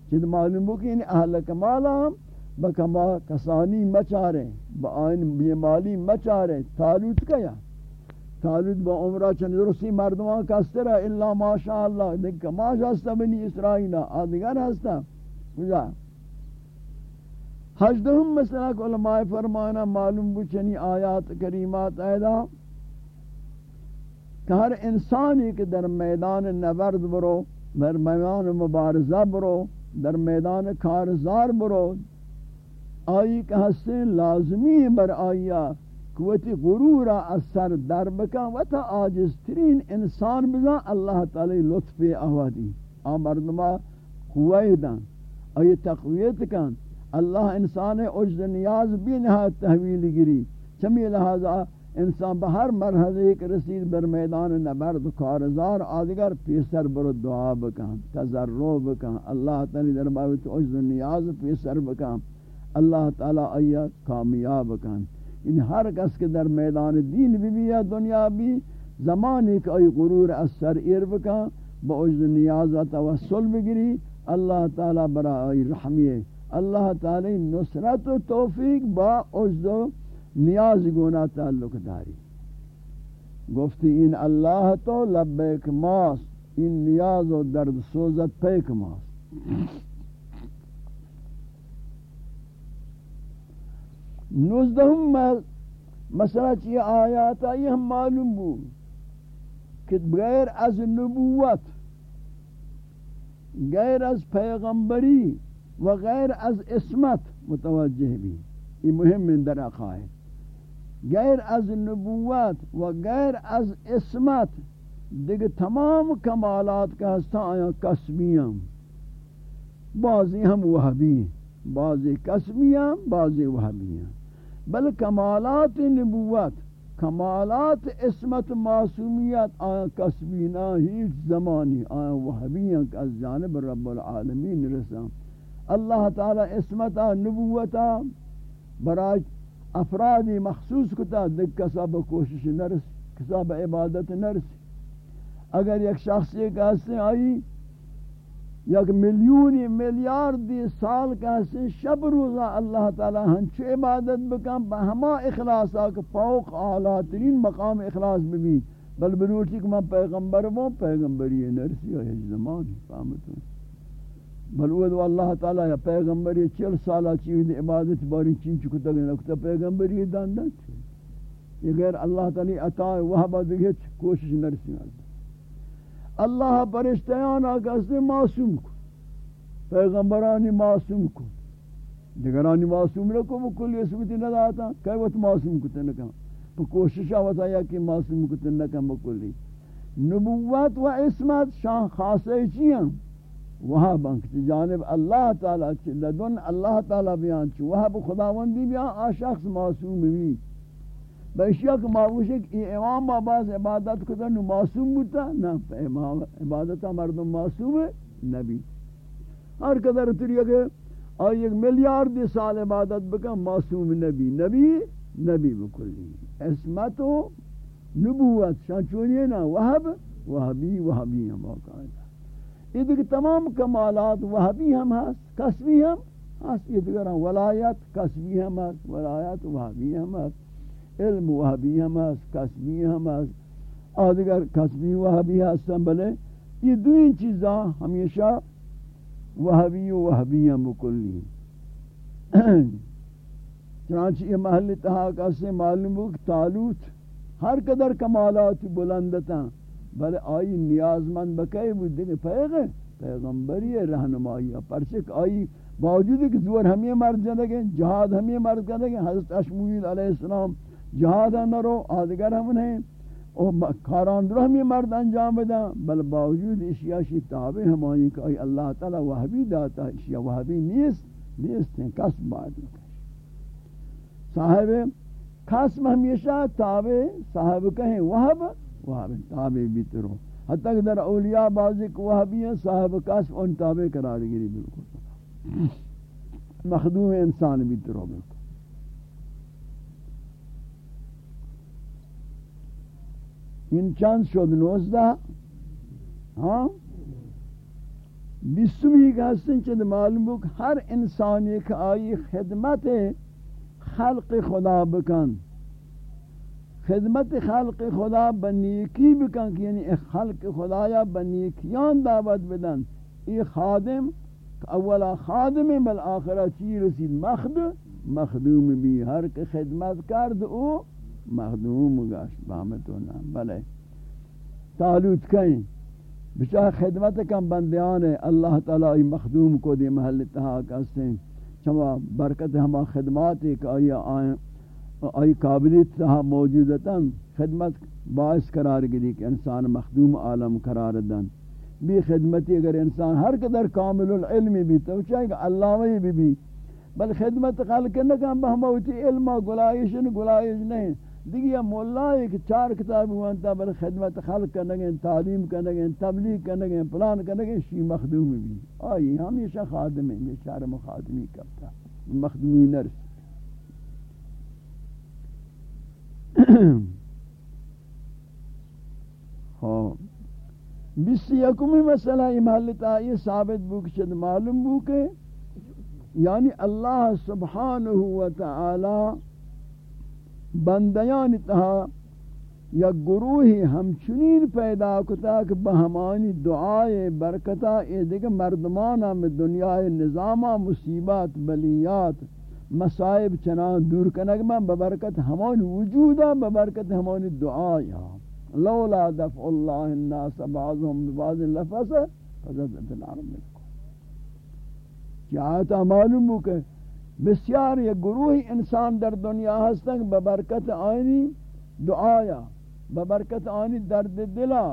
چیز معلوم کہ ان اہل کمالا بکما کسانی مچارے با آئین بیمالی مچارے۔ تالوت کیا؟ طالب با عمرہ چند درستی مردمان کستر ہے الا ماشاءاللہ دیکھ کماش ہستا بنی اسرائیل آدھگر ہستا۔ کجا حجدہم مثلا کہ علماء فرمانا، معلوم بچنی آیات کریمات ایدا۔ کہ ہر انسانی کے در میدان نبرد برو، در میدان مبارزہ برو، در میدان کارزار برو۔ آئی کہ ہستیں لازمی بر آئیہ قوت غرور اثر در بکن و تا آجز ترین انسان بزن، اللہ تعالی لطف احوادی آ مردمہ قوی دن آئی تقویت کن۔ اللہ انسان عجز نیاز بھی نہایت تحویل گری چمی لہذا انسان بہر مرحلے ایک رسید بر میدان نبرد کارزار آدگر پیسر برو دعا بکن تذرو بکن. اللہ تعالی در باوت عجز نیاز پیسر بکن. اللہ تعالی آیا کامیاب بکن. ان ہر کس کے در میدان دین بھی بھی دنیا بھی زمانی کا ای غرور اثر ارب کا با عجز نیازہ توسل بگری اللہ تعالی برا رحمیه. اللہ تعالی نصرت و توفیق با عجز و نیاز گونا تعلق داری۔ گفتی این اللہ تو لبیک ماس این نیاز و درد سوزت پیک ماس نوزدہم مسئلہ چی آیات آئی ہم معلوم بو کہ بغیر از نبوت، غیر از پیغمبری و غیر از اسمت متوجہ بھی یہ مهم من در عقائد غیر از نبوت و غیر از اسمت دیگه تمام کمالات کا ہستا آیا ہم بعضی ہم وحبی بعضی کسبی بعضی وحبی بل کمالات نبوت، کمالات اسمت معصومیت آیا کسبینا ہیچ زمانی. آیا وحبیاں از جانب رب العالمین رسام اللہ تعالی اسمتا نبوتا برای افرادی مخصوص کتا دیکھ کسا کوشش نرس کسا عبادت نرس اگر یک شخص ایک ایسے آئی، یک ملیونی ملیاردی سال کا سے شب روزہ اللہ تعالی ہنچ عبادت بکن بہما اخلاص آکے فوق اعلیٰ ترین مقام اخلاص بھی بل بروٹی کہ میں پیغمبر ہوں پیغمبری نرسی ہے زمان فهمت ہوں بل اللہ تعالی یا پیغمبری چل سالہ چیز عبادت باری چین چکو تک نکتا پیغمبری داندن یہ غیر اللہ تعالی عطا وہ بعد کوشش نرسی ہے اللہ پرشتیان آکستے معصوم کو۔ پیغمبرانی معصوم کو۔ دیگرانی معصوم رکھو، وہ کلی سبتی نہ داتا۔ کئی وقت معصوم کو تنکا تو کوشش آواتا یا کہ معصوم کو تنکا بکلی نبوت و اسمت شان خاصے چیئیں وہاں بنکتی جانب اللہ تعالی چی لدن اللہ تعالی بیان چی وہاں خداوندی بیان آ شخص معصوم بھی۔ بیشیا کہ معوش ہے کہ امام باز عبادت کو نو معصوم بوتا، نہ امام عبادت مردم معصوم ہے نبی ہر قدر تری کہ اور ایک ملیارد سال عبادت بکا معصوم نبی نبی نبی بکلی۔ اسمت و نبوت شانچونی نا؟ وحب وحبی وحبی ہم باقاعدہ یہ دیکھ تمام کمالات وحبی ہم ہست کسبی ہم ہست یہ دیکھ ولایت کسبی ہم ہست ولایت وحبی ہم ہست علم وحبی ہم ہے کسبی ہم ہے آدھگر کسبی وحبی ہستن بلے یہ دوین چیزاں ہمیشہ وحبی و وحبی ہم بکلی [clears throat] چنانچہ یہ محل تحاق سے معلوم ہو کہ تالوت ہر قدر کمالات بلندتا بلے آئی نیازمند بکے بود دیکھ پیغے پیغمبری رہنمائی پرچک آئی باوجود کہ زور ہمیں مرد جنگیں جہاد ہمیں مرد جنگیں حضرت اشمویل علیہ السلام جہاد نرو آدگر ہم نہیں او کاران در ہمی مرد انجام بدا بل باوجود اشیاء شی تابع ہمانی کہ آئی اللہ تعالی وحبی داتا اشیاء وحبی نیست نیست ہیں۔ کسب بعد صاحب قسم ہمیشہ تابع، صاحب کہیں وحب وحب تابع بھی ترو حتی کہ در اولیاء بعضی کو وحبی ہیں، صاحب قسم ان تابع قرار گری بالکل مخدوم انسان بھی ترو بالکل. این چند شد نوزده ہاں؟ بیسمی کا حسن چند معلوم ہو کہ ہر انسان ایک آئی خدمت خلق خدا بکن. خدمت خلق خدا بنیکی بکن یعنی خلق خدا یا بنیکیان دعوت بدن۔ ای خادم، اولا خادم بل آخرہ چی رسید؟ مخد مخدوم بھی ہر کے خدمت کرد او مخدوم گشت بہمتونا بلے تعلوت کہیں بچہ خدمت کم بندیان، اللہ تعالی مخدوم کو دی محل تہا کسیں چما برکت ہما خدمات ایک آئی آئیں۔ آئی قابلیت تہا موجودتا خدمت باعث قرار گری کہ انسان مخدوم عالم قرار دن بھی خدمتی اگر انسان ہر قدر کامل العلم بھی تو چاہے کہ علامہ بھی بھی بل خدمت خلق نہ کہ بہموتی علم گلائش گلائش نہیں دیگه مولا ایک چار کتاب ہوتا بل خدمت خلق کرنے گے تعلیم کرنے گے تبلیغ کرنے گے پلان کرنے گے شی مخدوم بھی۔ آئی ہمیشہ خادم ہیں بیچارہ مخادمی کرتا، مخدومی نرس۔ [coughs] ہاں یکمی مسئلہ امالتا یہ ثابت بو معلوم بو کہ یعنی اللہ سبحانہ وتعالی بندیان تہا یا گروہی ہمچنین پیدا کتا کہ بہمانی دعائے برکتا اے دیکھ مردمانا میں دنیا نظامہ مصیبات بلیات مصائب چنان دور کنگ میں ببرکت ہمان وجودا ببرکت ہمان دعایا. لولا دفع اللہ الناس بعضهم ببعض لفظ حضرت دلار ملکو کیا آتا معلوم ہو کہ بسیار یہ گروہی انسان در دنیا ہستن ببرکت آئینی دعایا ببرکت آئینی درد دلا.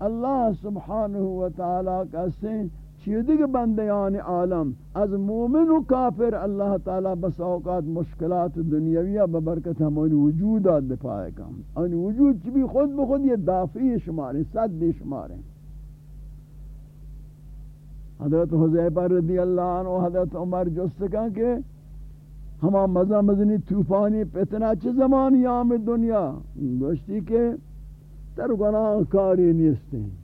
اللہ سبحانہ وتعالی کا سین چیئے چیدگ بندیان عالم. از مومن و کافر اللہ تعالی بس اوقات مشکلات دنیاویہ ببرکت ہمانی وجودات دفاع کام ان وجود چی بھی خود بخود یہ دافعی شماریں صد دی شماریں حضرت حضیبہ رضی اللہ عنہ و حضرت عمر جستکا کہ ہما مزہ مزنی توفانی پتنا چھ زمانی آم دنیا. گوشتی کہ تر گناہ کاری نیستے ہیں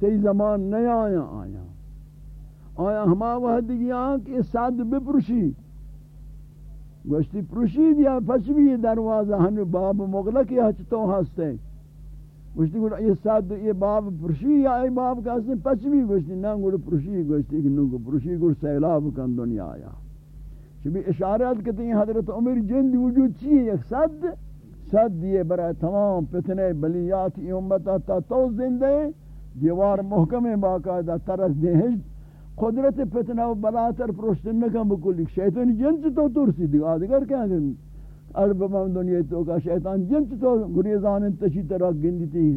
تی زمان نیا آیا آیا۔ آیا ہما وحدی آن کہ ساد بپرشی۔ گوشتی پرشی دیا پچوی دروازہ ہنو باب مغلقی ہچتو ہستے گوشتی گوڑا، یہ ساد، یہ باب پرشی یا ای باب کا ہستے پچوی گوشتی نا گوڑا پرشی، گوشتی کہ نو پرشی گوڑ سیلاب کن دنیا آیا۔ چبی اشارات کہتے ہیں، حضرت عمر جند وجود چیئے یک صد صد دیئے برای تمام پتنے بلیات امتا تا تو زندے دیوار محکم باقاعدہ ترس دہش قدرت فتنہ و بلاتر پروشتن نکم بکلی. شیطان جنس تو ترسی دیگا آدھگر کیا گن عرب من دنیا تو کا شیطان جنس تو گریزان تشی طرح گندی تی.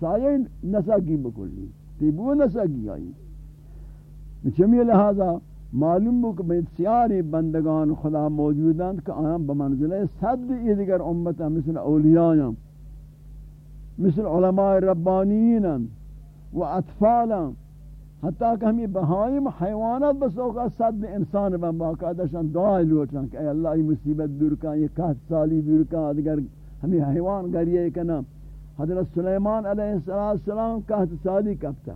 سایہ نسا کی بکلی. تی بو نسا کی آئی. چمی لہذا معلوم بک میں سیاری بندگان خدا موجودان کہ آیاں بمنزلہ صد یہ دیگر امتا مثل اولیاء مثل علماء ربانیین ہیں و اطفالا حتیٰ کہ ہمیں بہائم حیوانات بس اوقات صد انسان بن باقاعدہ شان دعائیں لوٹاں کہ اے اللہ یہ مصیبت دور کا یہ قحط سالی دور کا اگر ہمیں حیوان گریے کنا۔ حضرت سلیمان علیہ السلام قحط سالی کبتا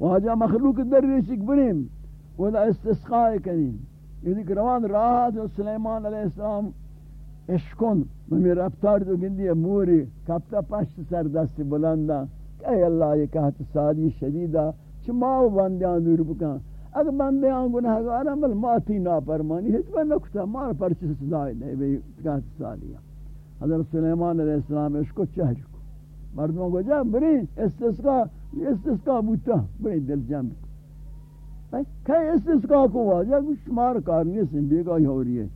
واجہ مخلوق در ریشک بنیم ودا استسقاء کنیم۔ یعنی کہ روان راحت سلیمان علیہ السلام اشکن ممی رفتار تو گندی موری کبتا پشت سر دست بلندہ اے اللہ، یہ کہت سالی شدیدہ چھ بندیاں دور بکن اگر بندیاں گناہگارا مل ماتی ناپرمانی ہیچ پر نکتا مار پرچی سزائی دے بے کہت سالی حضرت سلیمان علیہ السلام اس کو چہر کو۔ مردموں کو جا، بری استسقا استسقا بوتا، بری دل جمع کئی استسقا کو واجہ، کچھ شمار کارنی سے بیگا ہی ہو رہی ہے۔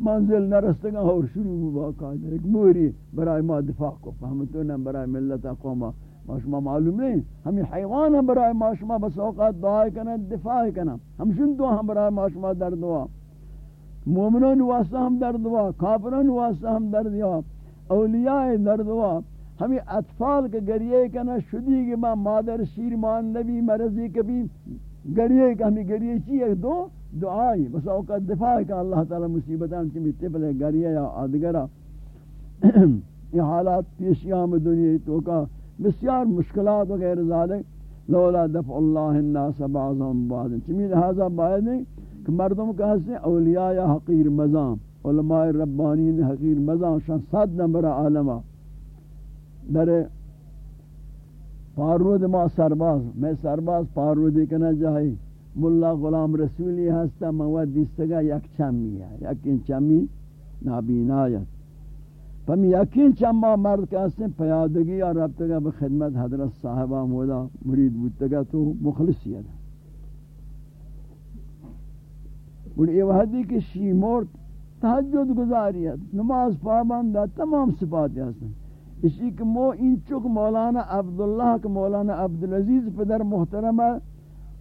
منزل نرستگا اور شروع ہوا قائدر ایک موری برای ما دفاع کو فهمتو نہ برای ملت قوم ما شما معلوم نہیں ہمیں حیوان ہم برای ما شما بس اوقات دعا کنا دفاع کنا ہم شن دعا ہم برای ما شما در دعا مومنان واسطہ ہم در دعا کافران واسطہ ہم در دعا اولیاء در دعا ہمیں اطفال کے گریے کنا شدی کے ما مادر شیر مان نبی مرضی کبھی گریے کہ ہمیں گریے چیئے دو دعائی بس اوقات دفاع کا اللہ تعالی مصیبتان کی چمی تبلے گریہ یا آدگرہ [clears throat] یہ حالات پیشیام دنیا تو کا بسیار مشکلات وغیر ذالک لولا دفع اللہ الناس بعضهم بعض چمی لہذا باید ہے کہ مردم کا حسن اولیاء یا حقیر مزام، علماء ربانین حقیر مزام، شان صد نمبر عالمہ در پارود ما سرباز میں سرباز پارودی کنا جاہی ملا غلام رسولی ہستا مواد دیستگا یک چمی ہے یکین چمی نابینایت پم یقین چما مرد کا سے پیادگی اور ربطگا بخدمت حضرت صاحبہ مولا مرید بودتگا تو مخلصیت اور یہ وحدی کہ شی مرد تحجد گزاریت نماز پابند تمام صفات ہستن اسی کہ مو ان چک مولانا عبداللہ کہ مولانا عبدالعزیز پدر محترمہ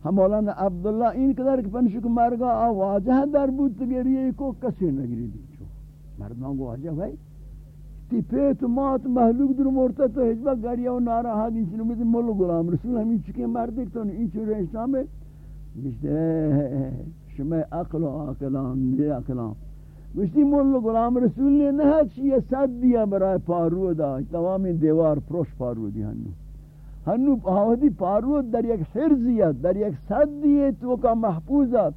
ہم مولانا عبداللہ این قدر کہ پنشک مرگا آواجہ در بود گریے کو کسی نگری دی چو مردمان کو واجہ بھائی تی پیت مات محلوک در مورتا تو حجبہ گریہ و نارا حادی چنو میدی مولو غلام رسول ہمیں چکے مردک تو این چو رہشتان میں بشتے شمع عقل و عقلان یہ عقلان گوشتی مولو غلام رسول نے نہ چیئے صد دیا برای پارو دا تمامی دیوار پروش پارو دی ہنو ہنو آوازی پارو در یک حرزیت در یک صدیت تو کا محفوظت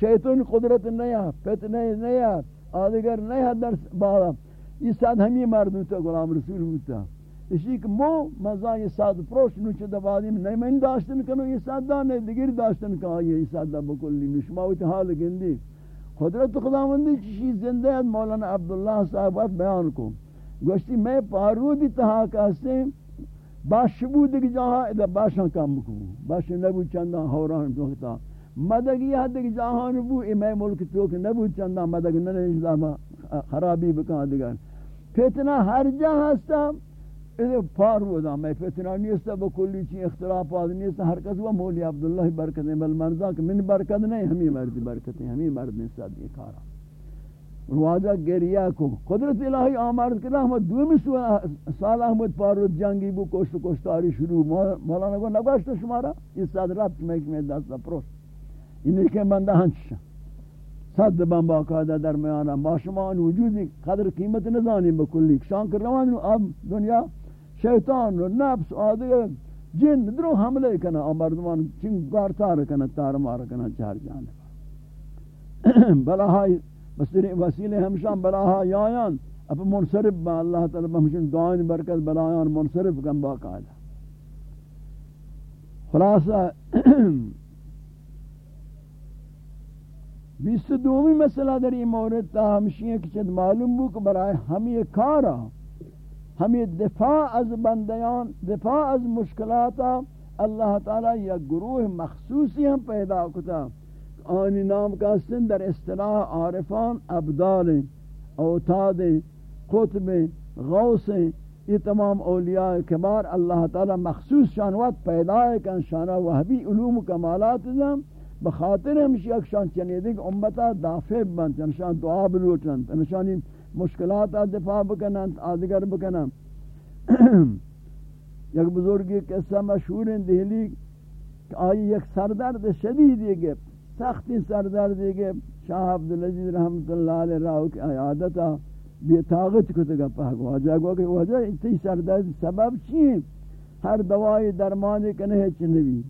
شیطان قدرت نیا فتنہ نیا آدگر نیا در بالا۔ یہ صد ہمی مردوں تا غلام رسول ہوتا۔ اسی کہ مو مزا یہ صد پروش نوچے دبادی میں نہیں من داشتن کنو، یہ صد دانے دیگر داشتن کہا، یہ صد دا بکلی نشماویت حال گندی۔ قدرت خداوندی چیزی زندہ ہے، مولانا عبداللہ صاحبات بیان کو۔ گوشتی میں پارو دی تہا باش بود کی جہاں ادا باشاں کام کو باش نہ نبو چندہ ہوران دوختا مدگی حد کی جہاں بو امی ملک تو کہ نہ نبو چندہ مدگ نہ خرابی بکا دیگر فتنہ ہر جہاں ہستا ادھر پار ہودا میں فتنہ نیستا بکلی چی اختلافات نیستا ہر کس وہ مولی عبداللہ برکت ہے بل مرزا کہ من برکت نہیں ہمیں مرد برکت ہے ہمیں مرد نیستا دی کارا. رواجہ گریا کو۔ قدرت الہی آمارت کرنا ہم دومی سال احمد پارود جنگی بو کوشت کوشتاری شروع. مولانا کو نگوشت شمارا؟ یہ ساتھ رابط میں ایک میں دستا پروش یہ کہ بندہ ہنچ صد بان باقاعدہ درمیانا ما شما ان وجودی قدر قیمت نزانی بکلی شان کر روان اب دنیا، شیطان و نفس آدھے جن درو حملے کنا مردمان چنگ گار تار کنا تار مار کنا چار جانے [clears throat] بلا ہائی وسیلے وسیلے ہمشان بلاہا یایان اب منصرف با اللہ تعالی ہمشان دعائن برکت بلایان، منصرف کن باقاعدہ خلاصہ [clears throat] بیست دومی مسئلہ در این مورد تا ہمشی ہے کہ چند معلوم بو کہ برای ہمی کارا ہمی دفاع از بندیان، دفاع از مشکلاتا، اللہ تعالی یا گروہ مخصوصی ہم پیدا کتا۔ آنی نام کا سن در اصطلاح عارفان، ابدال، اوتاد، قطب، غوث یہ تمام اولیاء کبار، اللہ تعالی مخصوص شانوات پیدا ہے کہ شانہ وحبی علوم کمالات دم بخاطر ہمشی اکشان چنیدے کہ امتا دافع بند چنشان دعا بلوٹن چنشانی مشکلات دفاع بکنن آدگر بکنن [clears throat] یک بزرگی قصہ مشہور دہلی کہ آئی یک سردرد شدید یہ گفت سختی سردر دیگه شاہ عبدالعزیز رحمت اللہ علیہ راہو کی عادتا بے طاقت کو تگا پاک واجہ گو کہ واجہ تی سردر سبب چیئے؟ ہر دوائی درمانی کنے چنوی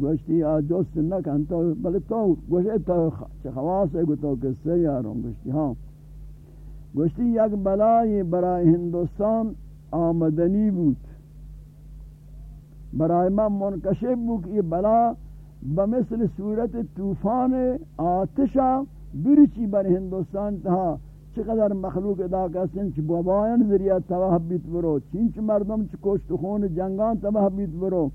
گوشتی آ دوست نہ کن تو بلے تو گوشتی تو خواس ہے گو تو کسے یاروں گوشتی۔ ہاں۔ گوشتی یک بلائی برای ہندوستان آمدنی بود۔ برای من منکشب بود یہ بلا بمثل صورت طوفان آتشا برچی بر ہندوستان تہا چقدر مخلوق ادا کرسن چھ بابایان ذریعہ تباہ بیت برو. چینچ مردم چھ کوشت خون جنگان تباہ بیت برو.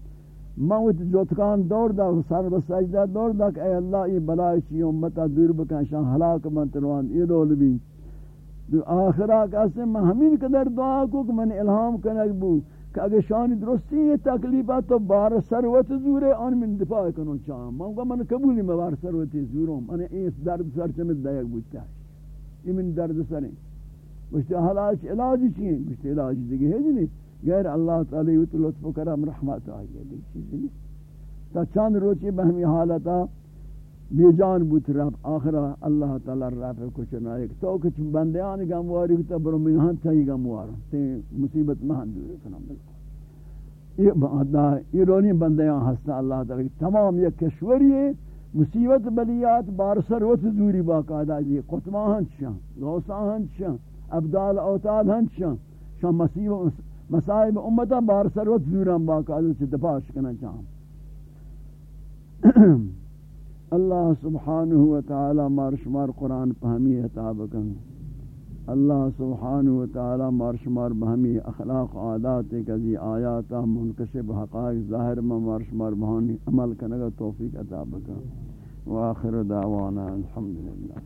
موت جوتکان دور دا سر بسجدہ دور دا کہ اے اللہ یہ بلائی چی امتا دور بکن، شان حلاک منتروان یہ دول بھی آخرہ کہتے ہیں میں ہمین قدر دعا کو کہ من الہام کنک بو. کہ اگر شانی درستی یہ تکلیفات تو بار سروت زورے آن من دفاع کنو چاہاں من گو من قبولی میں بار سروت زوروں من ایس درد سر چمت دیگ بودتا ہے یہ من درد سریں گوشتی حلاج، علاج چیئے گوشتی علاج دیگه ہے جنی غیر اللہ تعالی و لطف و کرم، رحمت آئیے دیکھ چیزی نہیں تا چند روچی بہمی حالتا بے جان بوت رب آخرہ اللہ تعالی رب کو چنائے تو کچھ بندیان گمواری تا برو منہن تھی گموار تے مصیبت مہن دور کنم. یہ بعدا یہ رونی بندیان ہستا اللہ تعالی. تمام یہ کشوری مصیبت بلیات بار سروت دوری باقاعدہ یہ قطمہ ہن چاں غوثہ ہن چاں ابدال اوتاد ہن چاں شان مصیبت مصائب امتا بار سروت زوران باقاعدہ سے دفاع شکنا چاہاں [clears throat] اللہ سبحانہ و تعالی مارشمار قرآن پہمی عطاب کن اللہ سبحانہ و تعالی مارشمار بہمی اخلاق عادات کزی آیاتا منکشب حقائق ظاہر میں مارشمار بہانی عمل کنگا توفیق عطاب کن وآخر دعوانا الحمدللہ۔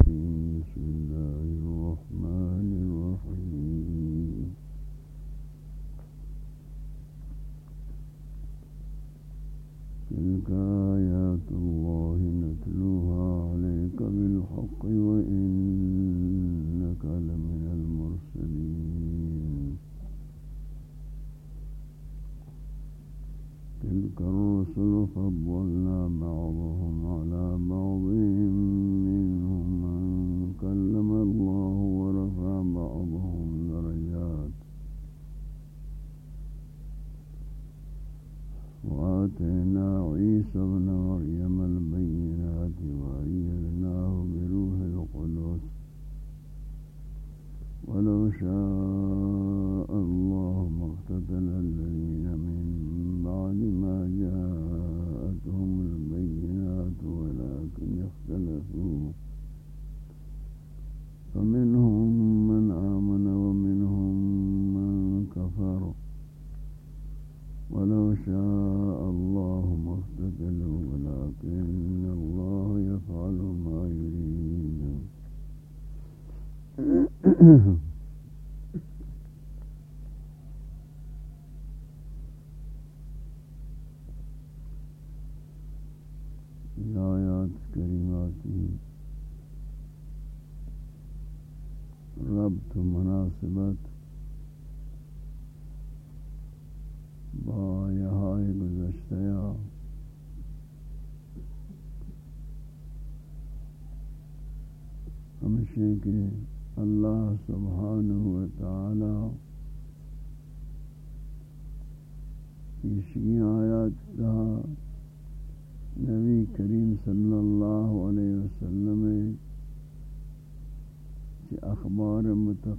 بسم اللہ الرحمن الرحیم۔ تلك آيات الله نتلوها عليك بالحق وإنك لمن المرسلين. تلك الرسل فضلنا بعضهم على بعض وآتينا عيسى ابن مريم البينات وأيدناه بروح القدس. ولو شاء الله ما اقتتل الذين من بعد ما جاءتهم البينات ولكن اختلفوا. فمنهم الضالين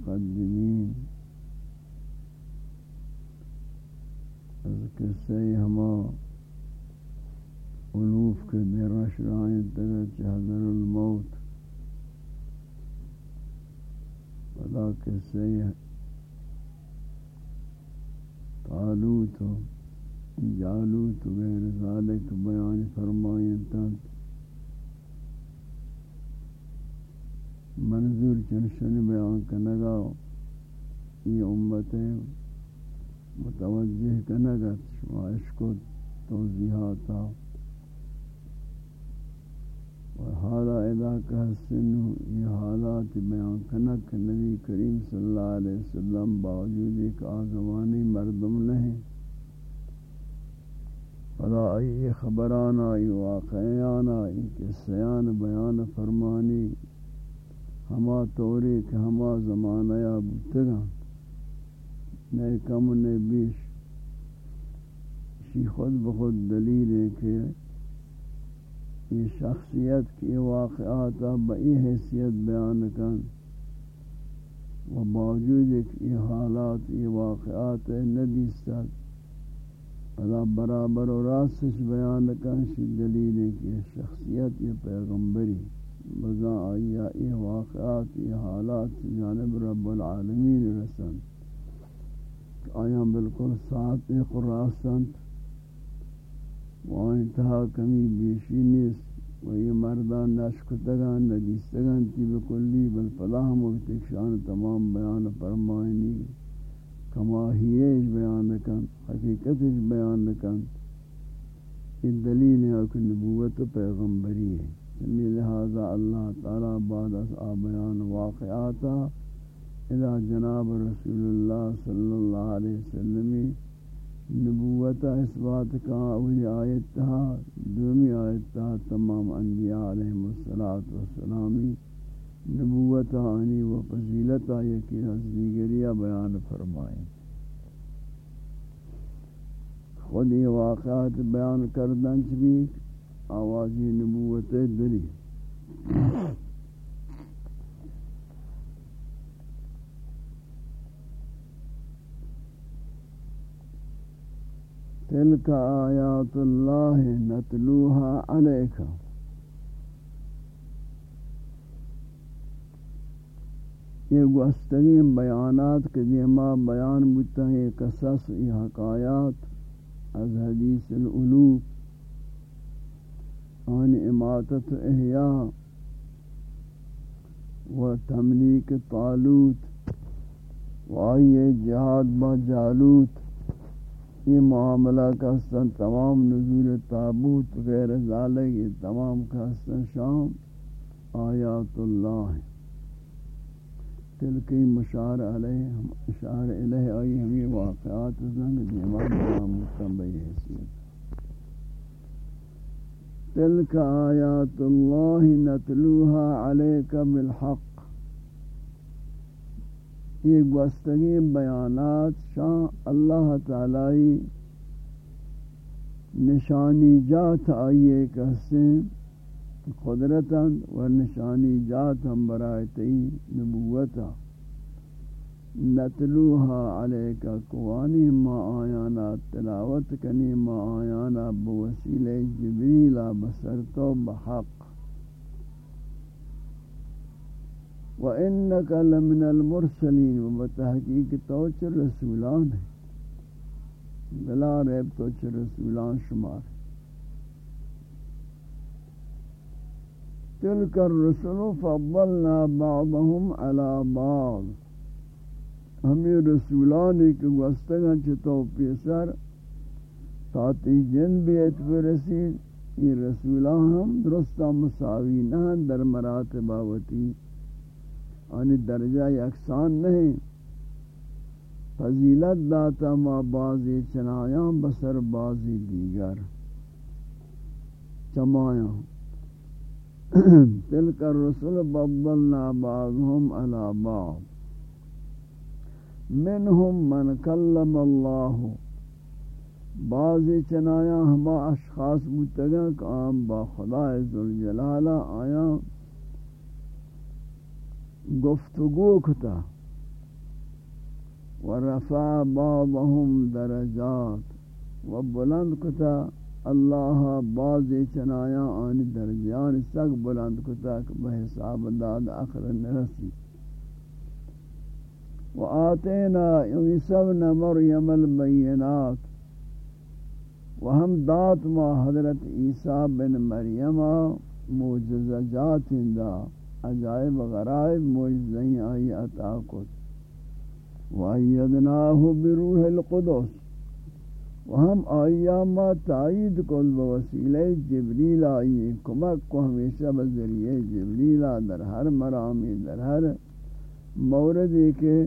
متقدمین از قصہ ہما علوف کے دیرہ شرائن تگت حضر الموت۔ ولا قصہ طالوت و جالوت و غیر ذالک بیان فرمائیں تک منظور چنشن بیان کنگا یہ امت متوجہ کنگا شما عشق و توضیحاتا و حالا ادا کا حسن یہ حالات بیان کنک نبی کریم صلی اللہ علیہ وسلم باوجود ایک آزمانی مردم نہیں فلا ای خبران آئی واقعیان آئی قصیان بیان فرمانی ہما توری کہ ہما زمانہ یا بودتگا نئے کم نئے بیش۔ شی خود بخود دلیل ہے کہ یہ شخصیت کی واقعات بئی حیثیت بیان کن و باوجود ایک یہ حالات، یہ واقعات ندیستت ادا برابر و راستش بیان کن، شی دلیل ہے کہ یہ شخصیت، یہ پیغمبری۔ بزا آیا ای واقعات ای حالات جانب رب العالمین رسن۔ آیا بالکل ساتھ قرآن و انتہا کمی بیشی نیست۔ و یہ مردان نشکتگان، نگیستگان تی بکلی بل فلاہم وقت تمام بیان فرمائنی کما ہیش بیان کن حقیقتش بیان کن یہ دلیل ہے کہ نبوت و پیغمبری ہے۔ چمی لہذا اللہ تعالی بعد از آبیان واقعاتا الى جناب رسول اللہ صلی اللہ علیہ وسلم نبوت اس بات کا اولی آیت تھا دومی آیت تھا تمام انبیاء علیہ السلامی نبوت آنی یعنی و فضیلت آئی کی حضیگریہ بیان فرمائیں۔ خود یہ واقعات بیان کردن چبی آوازی نبوت دلی۔ تلك آیات اللہ نتلوها علیکا یہ گوستگین بیانات کے دیما بیان بتا ہے قصص یہ حقایات از حدیث العلوب آن اماتت احیاء و تملیک طالوت و آئی جہاد با جالوت، یہ معاملہ کا حسن تمام نزول تابوت غیر ذالک، یہ تمام کا حسن شام آیات اللہ تلکی مشار علیہ مشار علیہ آئی ہمیں واقعات زنگ دیمان مقام حیثیت۔ تلك آیات اللہ نتلوها علیک بالحق. یہ گوستگی بیانات شان اللہ تعالی نشانی جات آئیے کہتے قدرتا و نشانی جات ہم برائے تئی نبوتا. نتلوها علیک قوانی ما آیانا، تلاوت کنی ما آیانا بوسیل جبریل بسر تو بحق. و انک لمن المرسلین، و بتحقیق توچ رسولان ہے بلا ریب توچ رسولان شمار تلک الرسل فضلنا بعضهم على بعض. ہمیں رسولانی کے گوستگاں چھتو پیسر تاتی جن بیت برسید یہ رسولان ہم درستہ مساوی نہ در مراتبہ وتی آنی درجہ یکسان نہیں فضیلت داتا ما بازی چنایاں بسر بازی دیگر۔ چمایاں۔ [clears throat] تلک الرسل بضلنا بعضهم على بعض۔ منهم من کلم اللہ. بعضی چنایاں ہما اشخاص بودتگاں کہ آم با خدا ذوالجلالہ آیاں گفتگو کتا ورفع بعضهم درجات و بلند کتا اللہ بعض چنایا آن درجان سگ بلند کتا بحساب داد اخر نرسی. و آتینا عیسی ابن مریم البینات و ہم دات ما حضرت عیسی بن مریم معجزات دا عجائب غرائب معجزیں آئی عطا کت و ایدناہ بروح القدس و ہم آیا ما تائید کل بوسیلہ جبریل آئی کمک کو ہمیشہ بذریعہ جبریل در ہر مرامی در ہر مورد کہ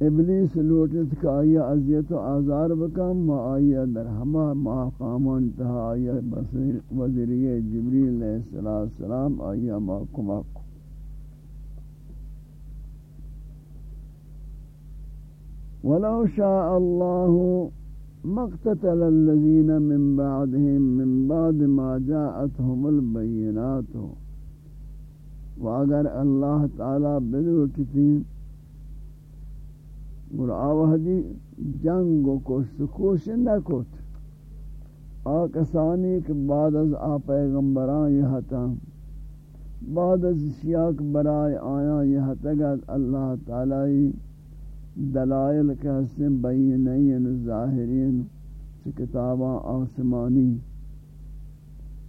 ابلیس لوٹت کا آیا عذیت و آزار بکم، ما آیا در ہما مقامان تہا آیا بذریعہ جبریل علیہ السلام آیا ما کمک. ولو شاء الله مقتتل الذين من بعدهم من بعد ما جاءتهم البينات واگر اللہ تعالی بدوٹتی اور آوہدی جنگ و کشت کوش نہ آکسانی کہ بعد از آ پیغمبران یہ تھا بعد از شیاک برائے آیا یہ تگت اللہ تعالی دلائل کے حسن بینین ظاہرین کتاباں آسمانی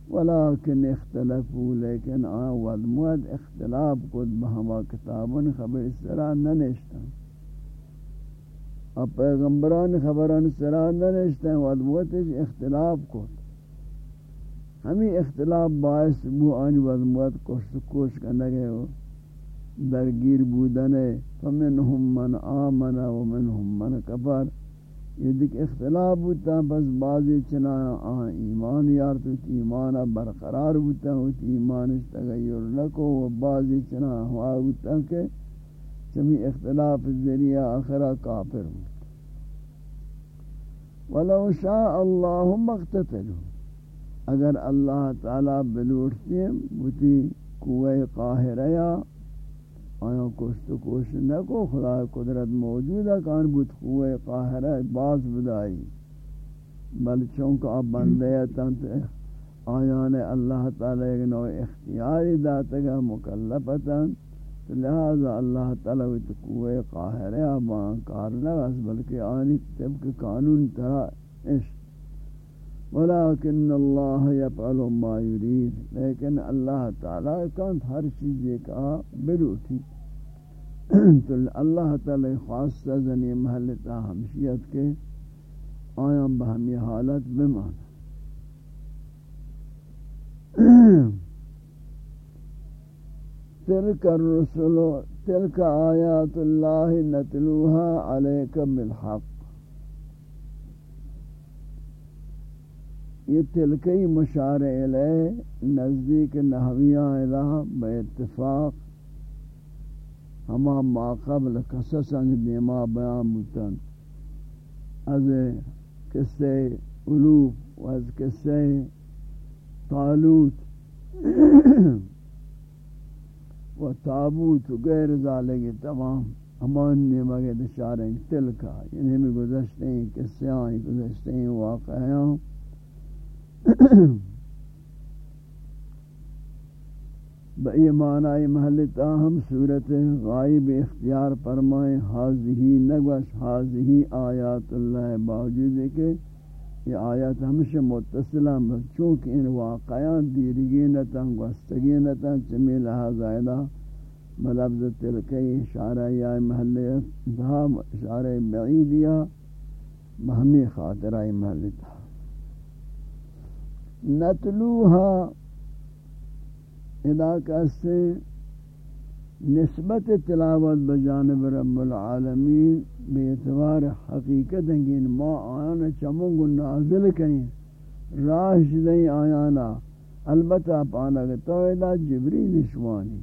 ولیکن اختلفو لیکن آواد مود اختلاف کد بہما کتابن خبر سرا ننشتا اب پیغمبران خبران سرا ننشتا واد مود اختلاف کد ہمیں اختلاف باعث بو آنی واد مود کوشت کوش کرنے گئے ہو درگیر بودن فمنهم من آمن ومنهم من کفر. یہ دیکھ اختلاف ہوتا بس بعضی چنا آن ایمان یار تو ایمان برقرار ہوتا ہو ایمان تغیر لکو و بعضی چنا ہوا ہوتا کہ چمی اختلاف ذریعہ آخرہ کافر ہوتا ولو شاء اللہ مقتتلو۔ اگر اللہ تعالی بلوٹتے ہیں بوتی کوئے قاہرہ یا آیا کشت کوش نہ کو خدا قدرت موجود ہے کان بود قوہ قاہرہ باز بدائی۔ بل چونکہ اب بندے تنت آیان اللہ تعالی ایک نوع اختیاری داتگا مکلفتا لہذا اللہ تعالی ویت قوہ قاہرہ آبان کار لگس بلکہ آنی طبق قانون ترا عشق۔ ولیکن اللہ یفعل ما یرید، لیکن اللہ تعالی کانت ہر چیز ایک آ بلوٹی تو اللہ تعالی خاص زنی محلتا ہمشیت کے آیاں بہمی حالت بمانا۔ تلک الرسل، تلک آیات اللہ نتلوها علیک بالحق. یہ تلکی مشار علیہ، نزدیک نحویہ الہ بے اتفاق. ہما ما قبل قصصاً دیما بیان بوتن از قصے علوف و از قصے طالوت. و تابوت و غیر ذالک تمام امان ہمان نیمہ دشاریں تلکا یعنی ہمیں گزشتے ہیں قصے آئیں گزشتے ہیں واقعیاں بئی معنی محل تاہم صورت غائب اختیار فرمائیں حاضی نگوش، حاضی آیات اللہ باوجود ہے کہ یہ آیات ہمیشہ متصلہ چونکہ ان واقعات دیرگی نتاں گوستگی نتاں چمی لہا زائدہ ملبز تلکی اشارہ یا محل اشارہ بعیدیہ، بہمی خاطرہ محل تاہم نتلوها ادا کسے نسبت تلاوت بجانب رب العالمین بے اعتبار حقیقت ہیں ما آیانا چمونگ نازل کریں راش دیں آیانا. البتہ پانا کہ تویدہ جبریل شوانی.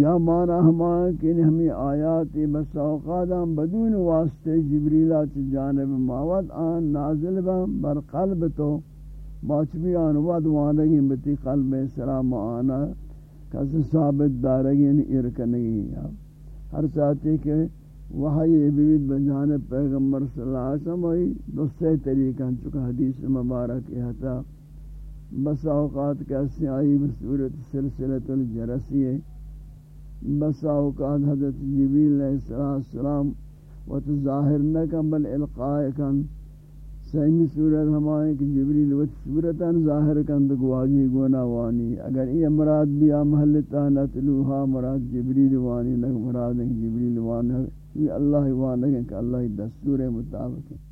یا مانا ہمان کہ ہمیں آیات بس اوقات ہم بدون واسطے جبریلات جانب ماوت آن نازل با بر قلب تو. باچ بھی آن ود وانگی بتی قلب سلام آنا. کس ثابت دارگی یعنی ارکنگی ہر ساتھی کہ وحی بیوید بجانب پیغمبر صلی اللہ علیہ وسلم وہی دوسرے طریقہ چکا حدیث مبارک احتا بس اوقات کیسے آئی بصورت سلسلت الجرسی ہے۔ بس اوقات حضرت جبیل علیہ السلام و تو ظاہر نہ کن، بل القاء کن۔ سہمی صورت ہمائے کہ جبریل وچ صورتاً ظاہر کند گواجی گونا وانی اگر یہ مراد بیا محلتا نتلوها مراد جبریل وانی لگ مراد جبریل وانی یہ اللہ وانی کہ اللہ دستور مطابق ہے۔